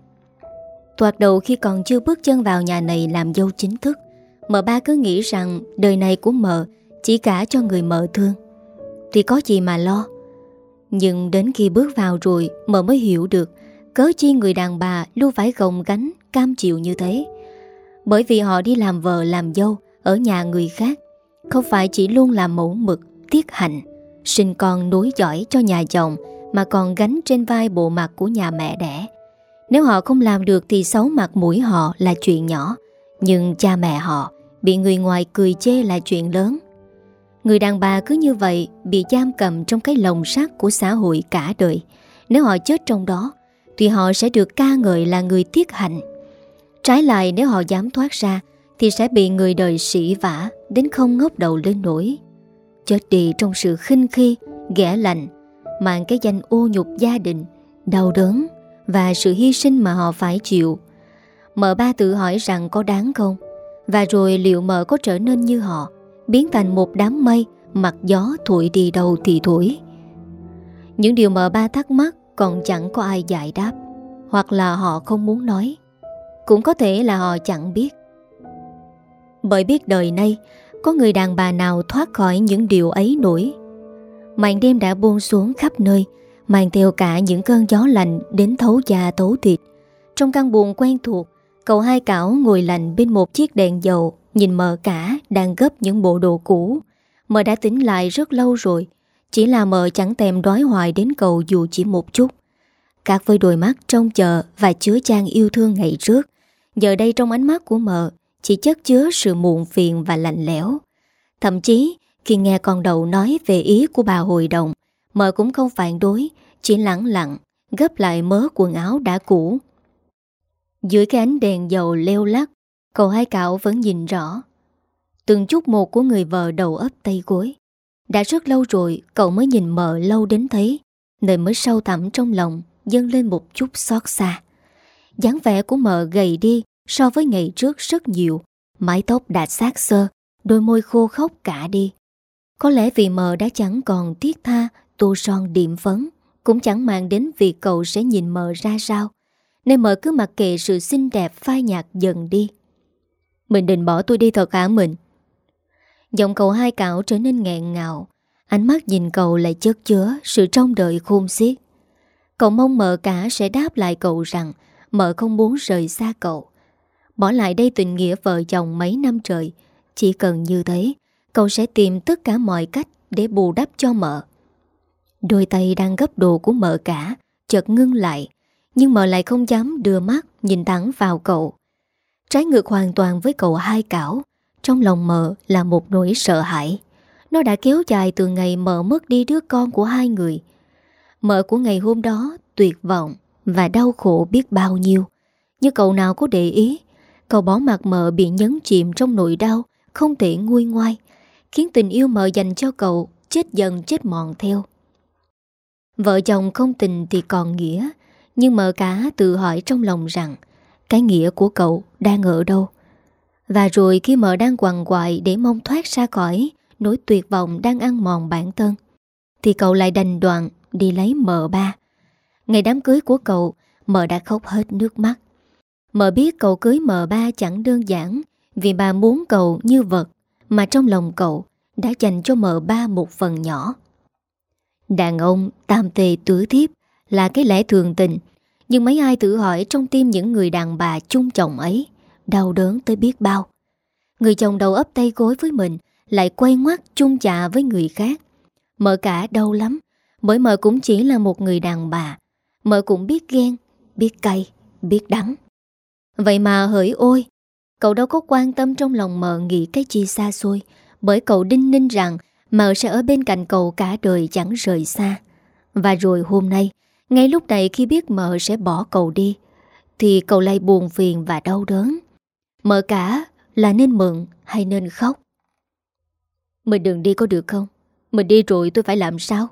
Thoạt đầu khi còn chưa bước chân vào nhà này Làm dâu chính thức Mợ ba cứ nghĩ rằng đời này của mợ Chỉ cả cho người mợ thương. Thì có gì mà lo nhưng đến khi bước vào rồi Mợ mới hiểu được, Cớ chi người đàn bà luôn phải gồng gánh, Cam chịu như thế. Bởi vì họ đi làm vợ làm dâu Ở nhà người khác, Không phải chỉ luôn làm mẫu mực, Tiết hạnh, Sinh con nối dõi cho nhà chồng Mà còn gánh trên vai bộ mặt của nhà mẹ đẻ. Nếu họ không làm được Thì xấu mặt mũi họ là chuyện nhỏ, Nhưng cha mẹ họ Bị người ngoài cười chê là chuyện lớn. Người đàn bà cứ như vậy Bị giam cầm trong cái lồng sắt Của xã hội cả đời. Nếu họ chết trong đó, Thì họ sẽ được ca ngợi là người tiết hạnh. Trái lại, nếu họ dám thoát ra, Thì sẽ bị người đời sỉ vả Đến không ngốc đầu lên nổi. Chết đi trong sự khinh khi, Ghẻ lạnh, Mang cái danh ô nhục gia đình, Đau đớn Và sự hy sinh mà họ phải chịu. Mợ ba tự hỏi rằng có đáng không? Và rồi liệu mợ có trở nên như họ? Biến thành một đám mây Mặt gió thổi đi đâu thì thổi. Những điều mà ba thắc mắc Còn chẳng có ai giải đáp, Hoặc là họ không muốn nói. Cũng có thể là họ chẳng biết. Bởi biết đời nay, có người đàn bà nào thoát khỏi những điều ấy nổi. Màn đêm đã buông xuống khắp nơi, Mang theo cả những cơn gió lạnh Đến thấu da thấu thịt. Trong căn buồng quen thuộc, Cậu hai cảo ngồi lạnh bên một chiếc đèn dầu. Nhìn mờ cả đang gấp những bộ đồ cũ Mờ đã tính lại rất lâu rồi Chỉ là mờ chẳng tèm đói hoài đến cầu dù chỉ một chút Các với đôi mắt trông chờ Và chứa chan yêu thương ngày trước Giờ đây trong ánh mắt của mờ chỉ chất chứa sự muộn phiền và lạnh lẽo. Thậm chí, khi nghe con đầu nói về ý của bà hội đồng, mợ cũng không phản đối, chỉ lặng lặng, gấp lại mớ quần áo đã cũ. Dưới cái ánh đèn dầu leo lắc, cậu hai cạo vẫn nhìn rõ. Từng chút một của người vợ đầu ấp tay gối. Đã rất lâu rồi cậu mới nhìn mợ lâu đến thấy, nên mới sâu thẳm trong lòng dâng lên một chút xót xa. dáng vẻ của mợ gầy đi so với ngày trước rất nhiều. Mái tóc đã xác sơ, đôi môi khô khóc cả đi. Có lẽ vì mờ đã chẳng còn tiếc tha, tô son điểm phấn, cũng chẳng mang đến việc cậu sẽ nhìn mờ ra sao. Nên mờ cứ mặc kệ sự xinh đẹp phai nhạt dần đi. Mình định bỏ tôi đi thật hả mình? Giọng cậu hai cảo trở nên nghẹn ngào. Ánh mắt nhìn cậu lại chất chứa sự trông đợi khôn xiết. Cậu mong mợ cả sẽ đáp lại cậu rằng mợ không muốn rời xa cậu. Bỏ lại đây tình nghĩa vợ chồng mấy năm trời Chỉ cần như thế, Cậu sẽ tìm tất cả mọi cách Để bù đắp cho mợ Đôi tay đang gấp đồ của mợ cả Chợt ngưng lại, Nhưng mợ lại không dám đưa mắt Nhìn thẳng vào cậu Trái ngược hoàn toàn với cậu hai cảo, Trong lòng mợ là một nỗi sợ hãi. Nó đã kéo dài từ ngày mợ mất đi đứa con của hai người. Mợ của ngày hôm đó tuyệt vọng Và đau khổ biết bao nhiêu. Nhưng cậu nào có để ý, Cậu bỏ mặt mợ bị nhấn chìm trong nỗi đau, Không thể nguôi ngoai, Khiến tình yêu mợ dành cho cậu Chết dần chết mòn theo. Vợ chồng không tình thì còn nghĩa, Nhưng mợ cả tự hỏi trong lòng rằng, Cái nghĩa của cậu đang ở đâu. Và rồi khi mợ đang quằn quại Để mong thoát ra khỏi Nỗi tuyệt vọng đang ăn mòn bản thân Thì cậu lại đành đoạn Đi lấy mợ ba. Ngày đám cưới của cậu Mợ đã khóc hết nước mắt. Mợ biết cậu cưới mợ ba chẳng đơn giản vì bà muốn cậu như vật mà trong lòng cậu đã dành cho mợ ba một phần nhỏ. Đàn ông tam tề tứ thiếp là cái lẽ thường tình, nhưng mấy ai tự hỏi trong tim những người đàn bà chung chồng ấy, đau đớn tới biết bao. Người chồng đầu ấp tay gối với mình lại quay ngoắt chung chạ với người khác. Mợ cả đau lắm, bởi mợ cũng chỉ là một người đàn bà. Mợ cũng biết ghen, biết cay, biết đắng. Vậy mà hỡi ôi, cậu đâu có quan tâm trong lòng mợ nghĩ cái chi xa xôi, bởi cậu đinh ninh rằng mợ sẽ ở bên cạnh cậu cả đời chẳng rời xa. Và rồi hôm nay, ngay lúc này khi biết mợ sẽ bỏ cậu đi, thì cậu lại buồn phiền và đau đớn. Mợ cả là nên mừng hay nên khóc? Mình đừng đi có được không? Mình đi rồi tôi phải làm sao?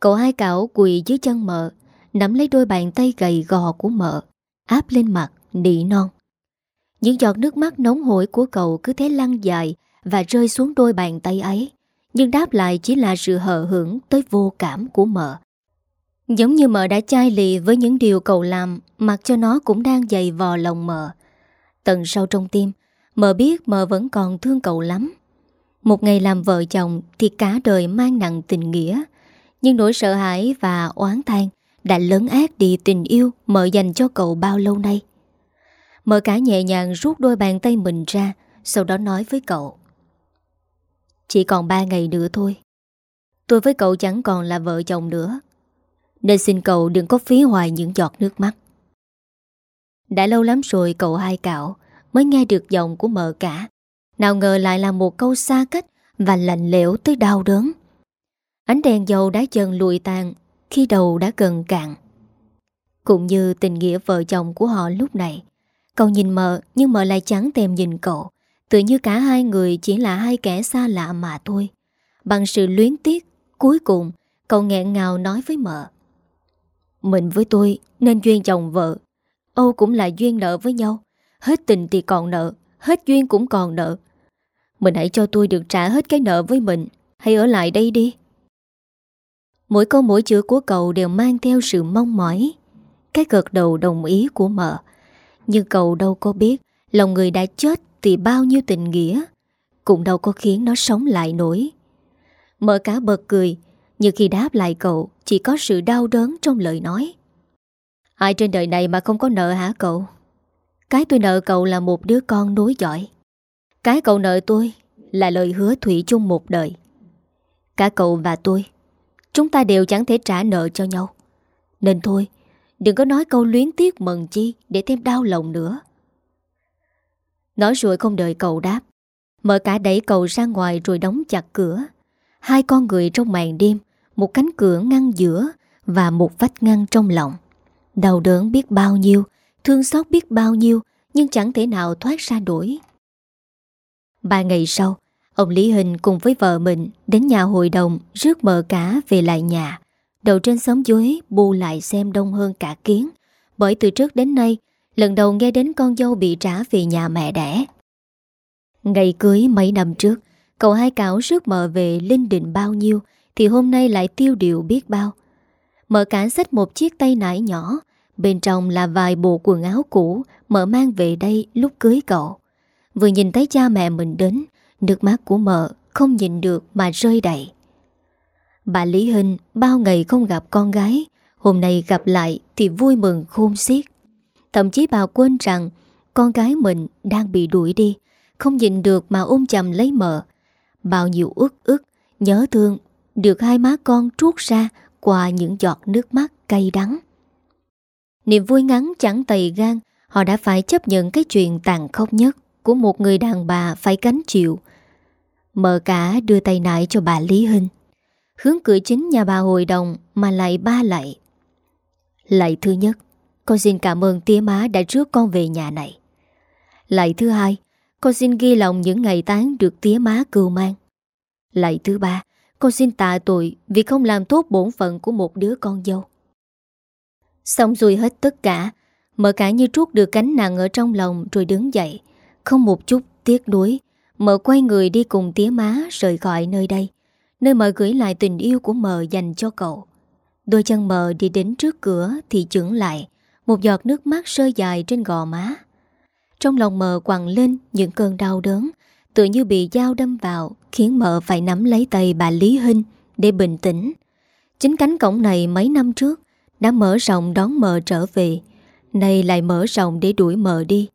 Cậu hai cảo quỳ dưới chân mợ, nắm lấy đôi bàn tay gầy gò của mợ, áp lên mặt, nỉ non. Những giọt nước mắt nóng hổi của cậu cứ thế lăn dài và rơi xuống đôi bàn tay ấy. Nhưng đáp lại chỉ là sự hờ hưởng tới vô cảm của mợ. Giống như mợ đã chai lì với những điều cậu làm, mặc cho nó cũng đang dày vò lòng mợ. Tận sâu trong tim, mợ biết mợ vẫn còn thương cậu lắm. Một ngày làm vợ chồng thì cả đời mang nặng tình nghĩa. Nhưng nỗi sợ hãi và oán than đã lớn ác đi tình yêu mợ dành cho cậu bao lâu nay. Mợ cả nhẹ nhàng rút đôi bàn tay mình ra, sau đó nói với cậu. Chỉ còn ba ngày nữa thôi. Tôi với cậu chẳng còn là vợ chồng nữa. Nên xin cậu đừng có phí hoài những giọt nước mắt. Đã lâu lắm rồi cậu hai cạo mới nghe được giọng của mợ cả. Nào ngờ lại là một câu xa cách và lạnh lẽo tới đau đớn. Ánh đèn dầu đã dần lùi tàn khi đầu đã gần cạn. Cũng như tình nghĩa vợ chồng của họ lúc này. Cậu nhìn mợ nhưng mợ lại chẳng thèm nhìn cậu. Tự như cả hai người chỉ là hai kẻ xa lạ mà thôi. Bằng sự luyến tiếc, cuối cùng cậu nghẹn ngào nói với mợ. Mình với tôi nên duyên chồng vợ. Âu cũng là duyên nợ với nhau. Hết tình thì còn nợ, hết duyên cũng còn nợ. Mình hãy cho tôi được trả hết cái nợ với mình, hãy ở lại đây đi. Mỗi câu mỗi chữ của cậu đều mang theo sự mong mỏi. Cái gật đầu đồng ý của mợ. Nhưng cậu đâu có biết lòng người đã chết thì bao nhiêu tình nghĩa cũng đâu có khiến nó sống lại nổi. Mợ cá bật cười, nhưng khi đáp lại cậu chỉ có sự đau đớn trong lời nói. Ai trên đời này mà không có nợ hả cậu? Cái tôi nợ cậu là một đứa con nối giỏi. Cái cậu nợ tôi là lời hứa thủy chung một đời. Cả cậu và tôi, chúng ta đều chẳng thể trả nợ cho nhau. Nên thôi, đừng có nói câu luyến tiếc mần chi để thêm đau lòng nữa. Nói rồi không đợi cậu đáp. Mở cả đẩy cậu ra ngoài rồi đóng chặt cửa. Hai con người trong màn đêm, một cánh cửa ngăn giữa và một vách ngăn trong lòng. Đau đớn biết bao nhiêu, thương xót biết bao nhiêu, nhưng chẳng thể nào thoát ra đuổi. Ba ngày sau, ông Lý Hình cùng với vợ mình đến nhà hội đồng rước mợ cả về lại nhà. Đầu trên xóm dưới bu lại xem đông hơn cả kiến, bởi từ trước đến nay, lần đầu nghe đến con dâu bị trả về nhà mẹ đẻ. Ngày cưới mấy năm trước, cậu hai cáo rước mợ về linh định bao nhiêu, thì hôm nay lại tiêu điều biết bao. mở cả xách một chiếc tay nải nhỏ, bên trong là vài bộ quần áo cũ mợ mang về đây lúc cưới cậu. Vừa nhìn thấy cha mẹ mình đến Nước mắt của mợ không nhìn được mà rơi đầy Bà Lý Hình bao ngày không gặp con gái Hôm nay gặp lại thì vui mừng khôn xiết Thậm chí bà quên rằng Con gái mình đang bị đuổi đi Không nhìn được mà ôm chầm lấy mợ Bao nhiêu ức ức Nhớ thương được hai má con trút ra Qua những giọt nước mắt cay đắng Niềm vui ngắn chẳng tầy gan Họ đã phải chấp nhận cái chuyện tàn khốc nhất của một người đàn bà phải gánh chịu. Mợ cả đưa tay nại cho bà Lý Hinh. Hướng cửa chính nhà bà hội đồng mà lại ba lại. Lại thứ nhất, con xin cảm ơn tía má đã rước con về nhà này. Lại thứ hai, con xin ghi lòng những ngày tán được tía má cưu mang. Lại thứ ba, con xin tạ tội vì không làm tốt bổn phận của một đứa con dâu. Xong rồi hết tất cả, mợ cả như trút được cánh nặng ở trong lòng rồi đứng dậy. Không một chút tiếc nuối Mợ quay người đi cùng tía má rời khỏi nơi đây Nơi mợ gửi lại tình yêu của mợ dành cho cậu Đôi chân mờ đi đến trước cửa thì chững lại Một giọt nước mắt rơi dài trên gò má Trong lòng mờ quằn lên những cơn đau đớn Tự như bị dao đâm vào, Khiến mợ phải nắm lấy tay bà Lý Hinh Để bình tĩnh. Chính cánh cổng này mấy năm trước Đã mở rộng đón mợ trở về, Nay lại mở rộng để đuổi mợ đi.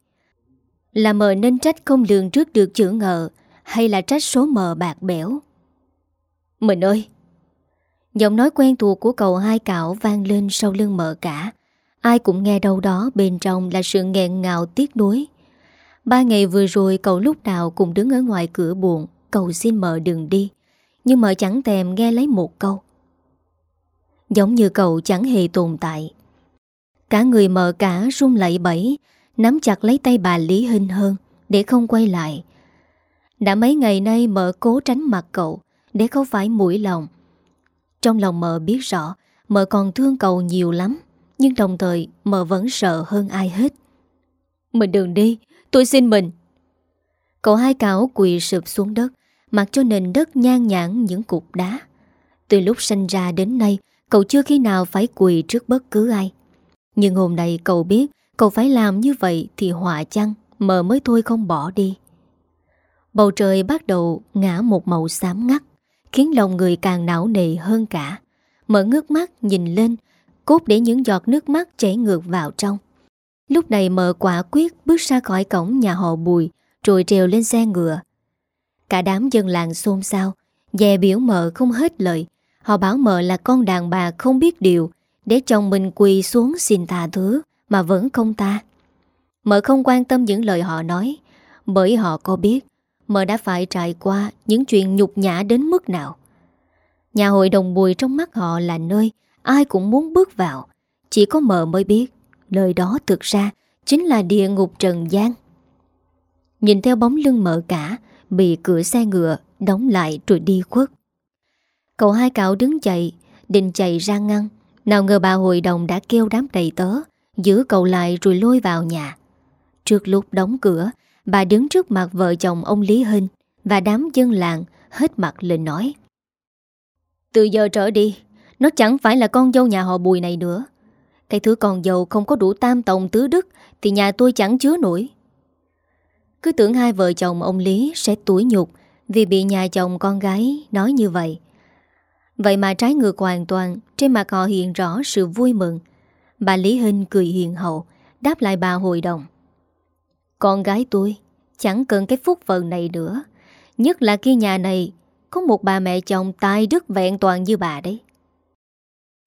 Là mợ nên trách không lường trước được chữ ngờ Hay là trách số mợ bạc bẽo? Mình ơi! Giọng nói quen thuộc của cậu hai cảo vang lên sau lưng mợ cả. Ai cũng nghe đâu đó bên trong là sự nghẹn ngào tiếc nuối. Ba ngày vừa rồi cậu lúc nào cũng đứng ở ngoài cửa buồn Cầu xin mợ đừng đi. Nhưng mợ chẳng thèm nghe lấy một câu. Giống như cậu chẳng hề tồn tại. Cả người mợ cả run lẩy bẩy, Nắm chặt lấy tay bà Lý Hinh hơn Để không quay lại. Đã mấy ngày nay mợ cố tránh mặt cậu Để không phải mũi lòng. Trong lòng mợ biết rõ, Mợ còn thương cậu nhiều lắm, Nhưng đồng thời mợ vẫn sợ hơn ai hết. Mình đừng đi Tôi xin mình Cậu hai cáo quỳ sụp xuống đất, Mặc cho nền đất nhan nhãn những cục đá. Từ lúc sinh ra đến nay, Cậu chưa khi nào phải quỳ trước bất cứ ai. Nhưng hôm nay cậu biết Cậu phải làm như vậy thì họa chăng Mờ mới thôi không bỏ đi. Bầu trời bắt đầu ngã một màu xám ngắt, Khiến lòng người càng não nề hơn cả. Mở ngước mắt nhìn lên, Cốt để những giọt nước mắt chảy ngược vào trong. Lúc này mợ quả quyết bước ra khỏi cổng nhà họ Bùi rồi trèo lên xe ngựa. Cả đám dân làng xôn xao, dè biểu mợ không hết lời. Họ bảo mợ là con đàn bà không biết điều để chồng mình quỳ xuống xin tha thứ mà vẫn không ta. Mợ không quan tâm những lời họ nói bởi họ có biết mợ đã phải trải qua những chuyện nhục nhã đến mức nào. Nhà hội đồng bùi trong mắt họ là nơi ai cũng muốn bước vào. Chỉ có mợ mới biết Nơi đó thực ra chính là địa ngục trần gian. Nhìn theo bóng lưng mở cả, Bị cửa xe ngựa Đóng lại rồi đi khuất. Cậu hai cậu đứng dậy, Định chạy ra ngăn. Nào ngờ bà hội đồng đã kêu đám đầy tớ, Giữ cậu lại rồi lôi vào nhà. Trước lúc đóng cửa, Bà đứng trước mặt vợ chồng ông Lý Hinh Và đám dân làng Hết mặt lên nói. Từ giờ trở đi, Nó chẳng phải là con dâu nhà họ Bùi này nữa cái thứ còn giàu không có đủ tam tổng tứ đức Thì nhà tôi chẳng chứa nổi. Cứ tưởng hai vợ chồng ông Lý sẽ tuổi nhục Vì bị nhà chồng con gái nói như vậy. Vậy mà trái ngược hoàn toàn, Trên mặt họ hiện rõ sự vui mừng. Bà Lý Hinh cười hiền hậu, Đáp lại bà hội đồng. Con gái tôi Chẳng cần cái phúc phận này nữa. Nhất là khi nhà này Có một bà mẹ chồng tài đức vẹn toàn như bà đấy.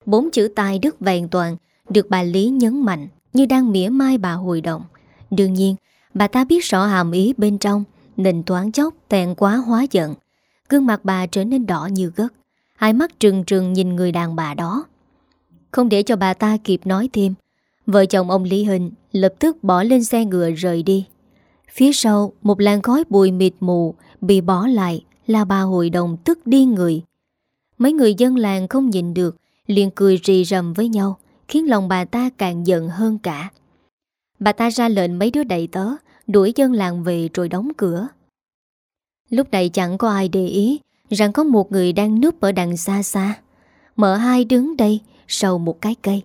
Bốn chữ tài đức vẹn toàn được bà Lý nhấn mạnh như đang mỉa mai bà hồi động. Đương nhiên, bà ta biết rõ hàm ý bên trong nên toán chốc tèn quá hóa giận. Gương mặt bà trở nên đỏ như gất. Hai mắt trừng trừng nhìn người đàn bà đó. Không để cho bà ta kịp nói thêm, vợ chồng ông Lý Hình lập tức bỏ lên xe ngựa rời đi. Phía sau, một làn khói bụi mịt mù bị bỏ lại là bà hội đồng tức điên người. Mấy người dân làng không nhìn được, liền cười rì rầm với nhau. Khiến lòng bà ta càng giận hơn cả. Bà ta ra lệnh mấy đứa đầy tớ, Đuổi dân làng về rồi đóng cửa. Lúc này chẳng có ai để ý Rằng có một người đang núp ở đằng xa xa. Mở hai đứng đây Sau một cái cây,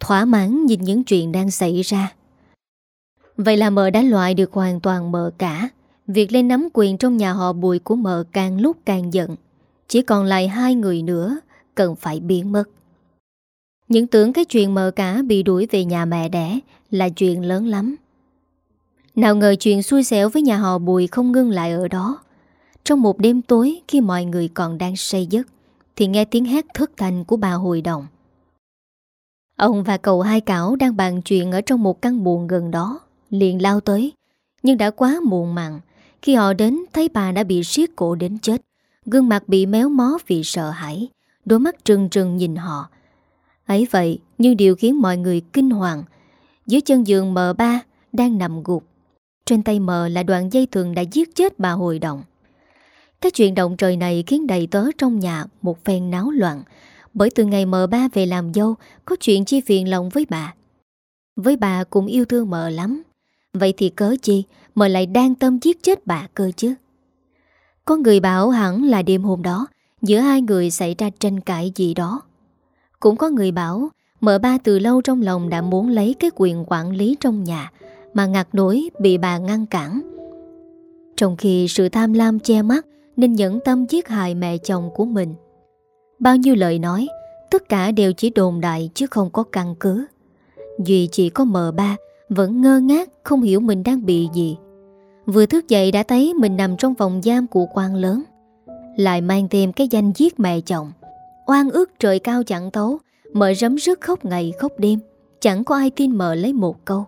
Thỏa mãn nhìn những chuyện đang xảy ra. Vậy là mợ đã loại được hoàn toàn mợ cả. Việc lên nắm quyền trong nhà họ bùi của mợ càng lúc càng giận. Chỉ còn lại hai người nữa, Cần phải biến mất những tưởng cái chuyện mờ cả bị đuổi về nhà mẹ đẻ là chuyện lớn lắm. Nào ngờ chuyện xui xẻo với nhà họ Bùi không ngưng lại ở đó. Trong một đêm tối khi mọi người còn đang say giấc thì nghe tiếng hét thất thanh của bà hồi đồng. Ông và cậu hai cảo đang bàn chuyện ở trong một căn buồn gần đó, liền lao tới. Nhưng đã quá muộn màng, khi họ đến thấy bà đã bị siết cổ đến chết, gương mặt bị méo mó vì sợ hãi, đôi mắt trừng trừng nhìn họ, Ấy vậy nhưng điều khiến mọi người kinh hoàng, Dưới chân giường mờ ba Đang nằm gục. Trên tay mờ là đoạn dây thường đã giết chết bà hồi động. Cái chuyện động trời này khiến đầy tớ trong nhà Một phen náo loạn, Bởi từ ngày mờ ba về làm dâu, Có chuyện chi phiền lòng với bà. Với bà cũng yêu thương mờ lắm. Vậy thì cớ chi Mờ lại đang tâm giết chết bà cơ chứ? Có người bảo hẳn là đêm hôm đó, Giữa hai người xảy ra tranh cãi gì đó cũng có người bảo, Mợ ba từ lâu trong lòng đã muốn lấy cái quyền quản lý trong nhà, Mà ngặt nổi bị bà ngăn cản. Trong khi sự tham lam che mắt, Nên nhẫn tâm giết hại mẹ chồng của mình. Bao nhiêu lời nói, Tất cả đều chỉ đồn đại chứ không có căn cứ. Duy chỉ có mờ ba, Vẫn ngơ ngác, không hiểu mình đang bị gì. Vừa thức dậy đã thấy mình nằm trong phòng giam của quan lớn, Lại mang thêm cái danh giết mẹ chồng. Oan ước trời cao chẳng tấu, Mợ rấm rứt khóc ngày khóc đêm, Chẳng có ai tin mợ lấy một câu.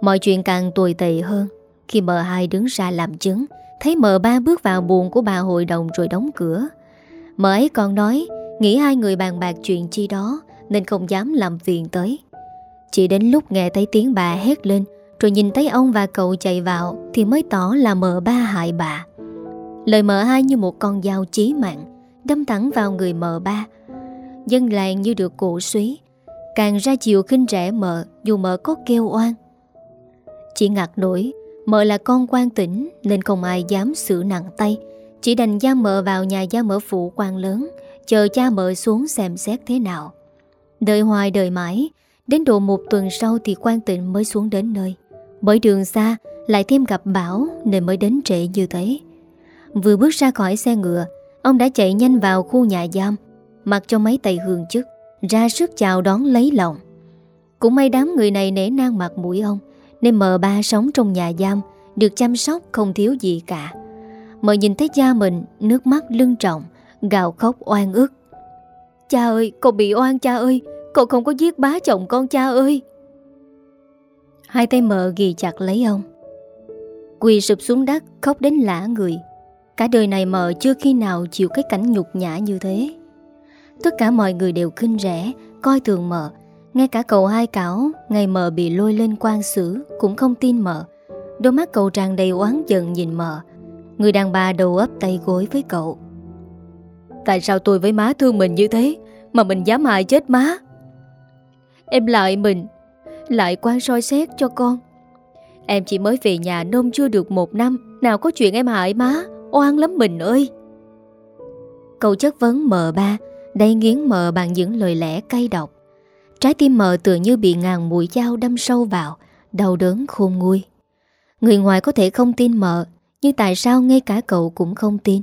Mọi chuyện càng tồi tệ hơn, Khi mợ hai đứng ra làm chứng, Thấy mợ ba bước vào buồn của bà hội đồng rồi đóng cửa. Mợ ấy còn nói, Nghĩ hai người bàn bạc chuyện chi đó, Nên không dám làm phiền tới. Chỉ đến lúc nghe thấy tiếng bà hét lên, Rồi nhìn thấy ông và cậu chạy vào, Thì mới tỏ là mợ ba hại bà. Lời mợ hai như một con dao chí mạng. Đâm thẳng vào người mợ ba. Dân làng như được cổ suý, Càng ra chiều khinh rẻ mợ, Dù mợ có kêu oan. Chỉ ngạc nổi, Mợ là con quan tỉnh, Nên không ai dám xử nặng tay. Chỉ đành giam mợ vào nhà gia mợ phụ quan lớn, Chờ cha mợ xuống xem xét thế nào. Đợi hoài đợi mãi, Đến độ một tuần sau thì quan tịnh mới xuống đến nơi. Bởi đường xa, Lại thêm gặp bão, Nên mới đến trễ như thế. Vừa bước ra khỏi xe ngựa Ông đã chạy nhanh vào khu nhà giam, Mặc cho mấy tay hương chức, Ra sức chào đón lấy lòng. Cũng may đám người này nể nang mặt mũi ông, Nên mờ ba sống trong nhà giam, Được chăm sóc không thiếu gì cả. Mờ nhìn thấy cha mình, Nước mắt lưng trọng, Gào khóc oan ức. Cha ơi con bị oan cha ơi, Cậu không có giết bá chồng con cha ơi. Hai tay mờ ghi chặt lấy ông. Quỳ sụp xuống đất, Khóc đến lã người. Cả đời này mờ chưa khi nào chịu cái cảnh nhục nhã như thế. Tất cả mọi người đều khinh rẻ Coi thường mờ. Ngay cả cậu hai cảo Ngày mờ bị lôi lên quan xử Cũng không tin mờ. Đôi mắt cậu tràn đầy oán giận nhìn mờ. Người đàn bà đầu ấp tay gối với cậu. Tại sao tôi với má thương mình như thế Mà mình dám hại chết má? Em lại mình Lại quan soi xét cho con. Em chỉ mới về nhà nôm chưa được một năm Nào có chuyện em hại má Oan lắm mình ơi. Cậu chất vấn mờ ba Đầy nghiến mờ bằng những lời lẽ cay độc. Trái tim mờ tựa như bị ngàn mũi dao đâm sâu vào, Đau đớn khôn nguôi. Người ngoài có thể không tin mờ Nhưng tại sao ngay cả cậu cũng không tin?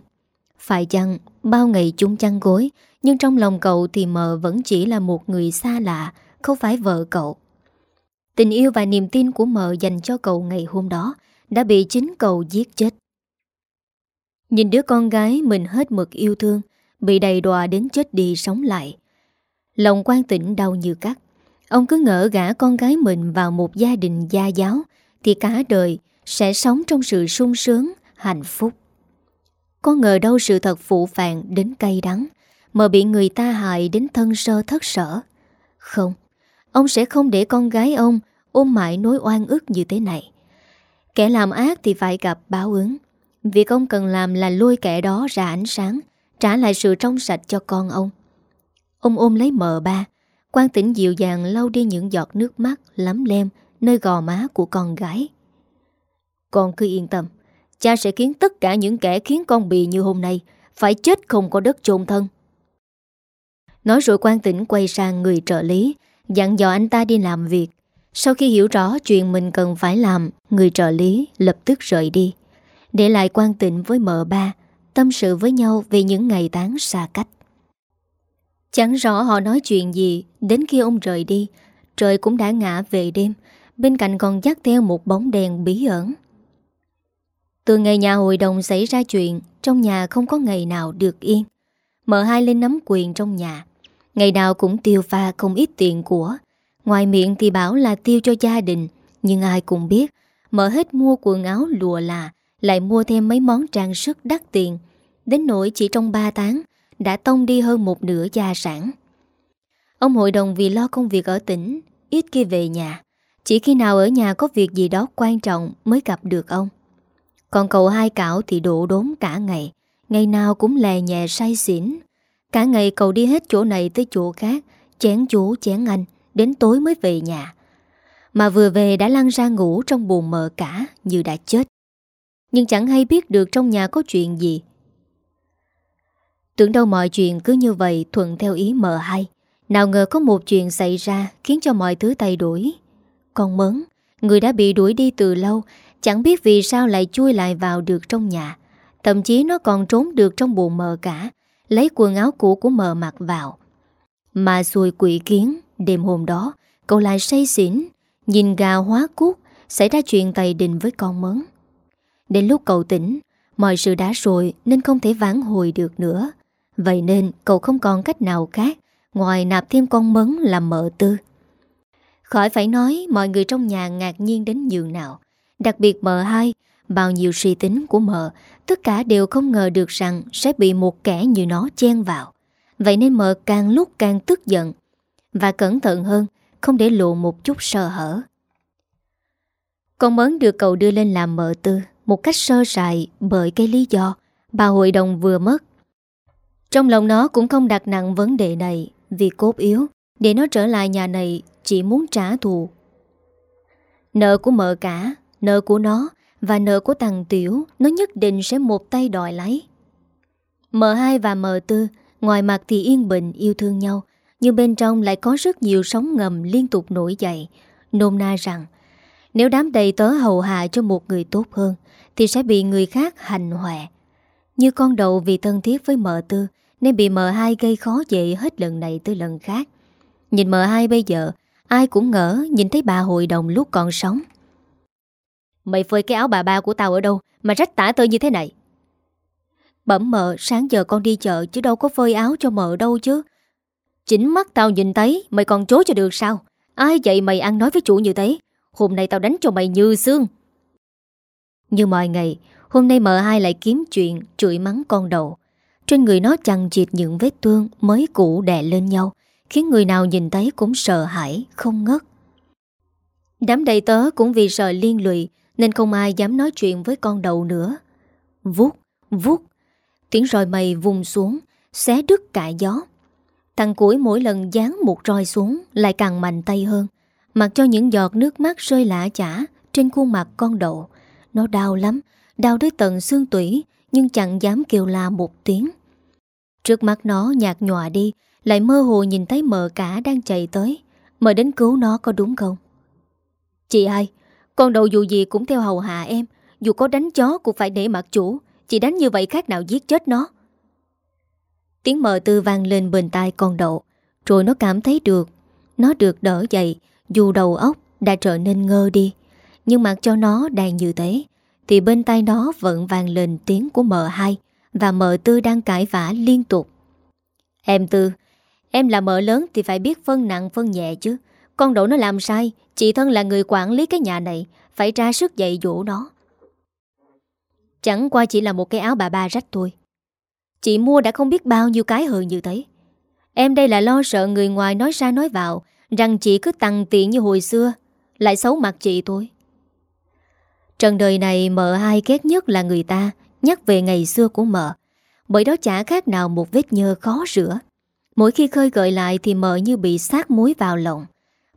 Phải chăng bao ngày chung chăn gối, Nhưng trong lòng cậu thì mờ vẫn chỉ là một người xa lạ, Không phải vợ cậu? Tình yêu và niềm tin của mờ dành cho cậu ngày hôm đó Đã bị chính cậu giết chết. Nhìn đứa con gái mình hết mực yêu thương Bị đầy đọa đến chết đi sống lại. Lòng quan tỉnh đau như cắt. Ông cứ ngỡ gã con gái mình vào một gia đình gia giáo Thì cả đời sẽ sống trong sự sung sướng, hạnh phúc. Có ngờ đâu sự thật phụ phàng đến cay đắng Mà bị người ta hại đến thân sơ thất sở. Không, ông sẽ không để con gái ông ôm mãi nỗi oan ức như thế này. Kẻ làm ác thì phải gặp báo ứng. Việc ông cần làm là lôi kẻ đó ra ánh sáng Trả lại sự trong sạch cho con ông Ông ôm lấy mờ ba quang tỉnh dịu dàng lau đi những giọt nước mắt lắm lem nơi gò má của con gái. Con cứ yên tâm, cha sẽ khiến tất cả những kẻ khiến con bị như hôm nay phải chết không có đất chôn thân. Nói rồi quan tỉnh quay sang người trợ lý, dặn dò anh ta đi làm việc. Sau khi hiểu rõ chuyện mình cần phải làm, người trợ lý lập tức rời đi. Để lại quan tịnh với mợ ba, Tâm sự với nhau về những ngày tháng xa cách. Chẳng rõ họ nói chuyện gì, Đến khi ông rời đi, Trời cũng đã ngã về đêm, Bên cạnh còn dắt theo một bóng đèn bí ẩn. Từ ngày nhà hội đồng xảy ra chuyện, Trong nhà không có ngày nào được yên. Mợ hai lên nắm quyền trong nhà. Ngày nào cũng tiêu pha không ít tiền của. Ngoài miệng thì bảo là tiêu cho gia đình, Nhưng ai cũng biết, Mợ hết mua quần áo lùa là lại mua thêm mấy món trang sức đắt tiền. Đến nỗi chỉ trong 3 tháng, Đã tông đi hơn một nửa gia sản. Ông hội đồng vì lo công việc ở tỉnh, Ít khi về nhà. Chỉ khi nào ở nhà có việc gì đó quan trọng Mới gặp được ông. Còn cậu hai cảo thì đổ đốn cả ngày Ngày nào cũng lè nhẹ say xỉn. Cả ngày cậu đi hết chỗ này tới chỗ khác, Chén chú, chén anh, Đến tối mới về nhà. Mà vừa về đã lăn ra ngủ trong buồn mờ cả, Như đã chết nhưng chẳng hay biết được trong nhà có chuyện gì. Tưởng đâu mọi chuyện cứ như vậy thuận theo ý mờ hay Nào ngờ có một chuyện xảy ra khiến cho mọi thứ thay đổi. Còn mớn, người đã bị đuổi đi từ lâu Chẳng biết vì sao lại chui lại vào được trong nhà. Thậm chí nó còn trốn được trong bộ mờ cả Lấy quần áo cũ của mờ mặc vào. Mà xùi quỷ kiến Đêm hôm đó Cậu lại say xỉn Nhìn gà hóa cuốc Xảy ra chuyện tày đình với con mớn. Đến lúc cậu tỉnh, Mọi sự đã rồi nên không thể vãn hồi được nữa. Vậy nên cậu không còn cách nào khác, Ngoài nạp thêm con mấn làm mợ tư. Khỏi phải nói mọi người trong nhà ngạc nhiên đến nhường nào. Đặc biệt mợ hai, Bao nhiêu suy tính của mợ, Tất cả đều không ngờ được rằng Sẽ bị một kẻ như nó chen vào. Vậy nên mợ càng lúc càng tức giận, Và cẩn thận hơn, Không để lộ một chút sơ hở. Con mớn được cậu đưa lên làm mợ tư. Một cách sơ sài Bởi cái lý do Bà hội đồng vừa mất. Trong lòng nó cũng không đặt nặng vấn đề này, Vì cốt yếu, Để nó trở lại nhà này Chỉ muốn trả thù. Nợ của mợ cả, Nợ của nó và nợ của thằng Tiểu, Nó nhất định sẽ một tay đòi lấy. Mợ hai và mợ tư, Ngoài mặt thì yên bình, yêu thương nhau, Nhưng bên trong lại có rất nhiều sóng ngầm Liên tục nổi dậy, Nôm na rằng, Nếu đám đầy tớ hầu hạ cho một người tốt hơn thì sẽ bị người khác hành hòe. Như con đầu vì thân thiết với mợ tư, Nên bị mợ hai gây khó dễ hết lần này tới lần khác. Nhìn mợ hai bây giờ, Ai cũng ngỡ nhìn thấy bà hội đồng lúc còn sống. Mày phơi cái áo bà ba của tao ở đâu Mà rách tả tơ như thế này? Bẩm mợ, sáng giờ con đi chợ Chứ đâu có phơi áo cho mợ đâu chứ. Chính mắt tao nhìn thấy, Mày còn chối cho được sao? Ai vậy mày ăn nói với chủ như thế? Hôm nay tao đánh cho mày như xương. Như mọi ngày Hôm nay mợ hai lại kiếm chuyện Chửi mắng con đầu. Trên người nó chằng chịt những vết thương Mới cũ đè lên nhau Khiến người nào nhìn thấy cũng sợ hãi Không ngất Đám đầy tớ cũng vì sợ liên lụy nên không ai dám nói chuyện với con đầu nữa. Vút, vút Tiếng roi mây vùng xuống Xé đứt cả gió. Thằng củi mỗi lần dán một roi xuống Lại càng mạnh tay hơn Mặc cho những giọt nước mắt rơi lã chả Trên khuôn mặt con đầu. Nó đau lắm, Đau tới tận xương tủy, Nhưng chẳng dám kêu la một tiếng. Trước mắt nó nhạt nhòa đi, Lại mơ hồ nhìn thấy mờ cả đang chạy tới. Mời đến cứu nó có đúng không? Chị hai, con đầu dù gì cũng theo hầu hạ em. Dù có đánh chó cũng phải để mặt chủ. Chị đánh như vậy khác nào giết chết nó. Tiếng mờ tư vang lên bên tai con đậu, Rồi nó cảm thấy được. Nó được đỡ dậy, Dù đầu óc đã trở nên ngơ đi. Nhưng mặc cho nó đang như thế, Thì bên tay nó vẫn vang lên tiếng của mờ hai, Và mờ tư đang cãi vã liên tục. Em tư, Em là mợ lớn thì phải biết phân nặng phân nhẹ chứ. Con đổ nó làm sai, Chị thân là người quản lý cái nhà này, Phải ra sức dạy dỗ nó. Chẳng qua chỉ là một cái áo bà ba rách thôi. Chị mua đã không biết bao nhiêu cái hơn như thế. Em đây là lo sợ người ngoài nói ra nói vào, Rằng chị cứ tăng tiện như hồi xưa, Lại xấu mặt chị thôi. Trần đời này mợ hai ghét nhất là người ta, Nhắc về ngày xưa của mợ. Bởi đó chả khác nào một vết nhơ khó rửa. Mỗi khi khơi gợi lại Thì mợ như bị sát muối vào lòng.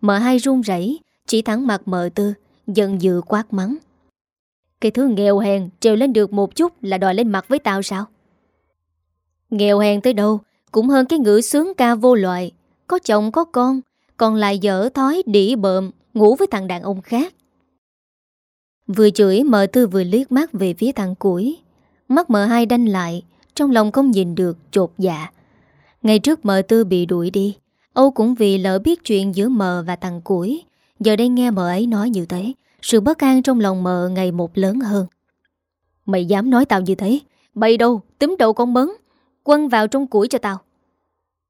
Mợ hai run rẩy, chỉ thẳng mặt mợ tư, Giận dữ quát mắng. Cái thứ nghèo hèn, trèo lên được một chút Là đòi lên mặt với tao sao? Nghèo hèn tới đâu, Cũng hơn cái ngữ sướng ca vô loại. Có chồng có con, Còn lại dở thói đỉ bợm, Ngủ với thằng đàn ông khác. Vừa chửi mợ tư vừa liếc mắt về phía thằng củi. Mắt mợ hai đanh lại Trong lòng không nhìn được chột dạ. Ngày trước mợ tư bị đuổi đi Âu cũng vì lỡ biết chuyện giữa mờ và thằng củi. Giờ đây nghe mờ ấy nói như thế Sự bất an trong lòng mờ ngày một lớn hơn. Mày dám nói tao như thế Bày đâu, tím đầu con bấn Quân vào trong củi cho tao.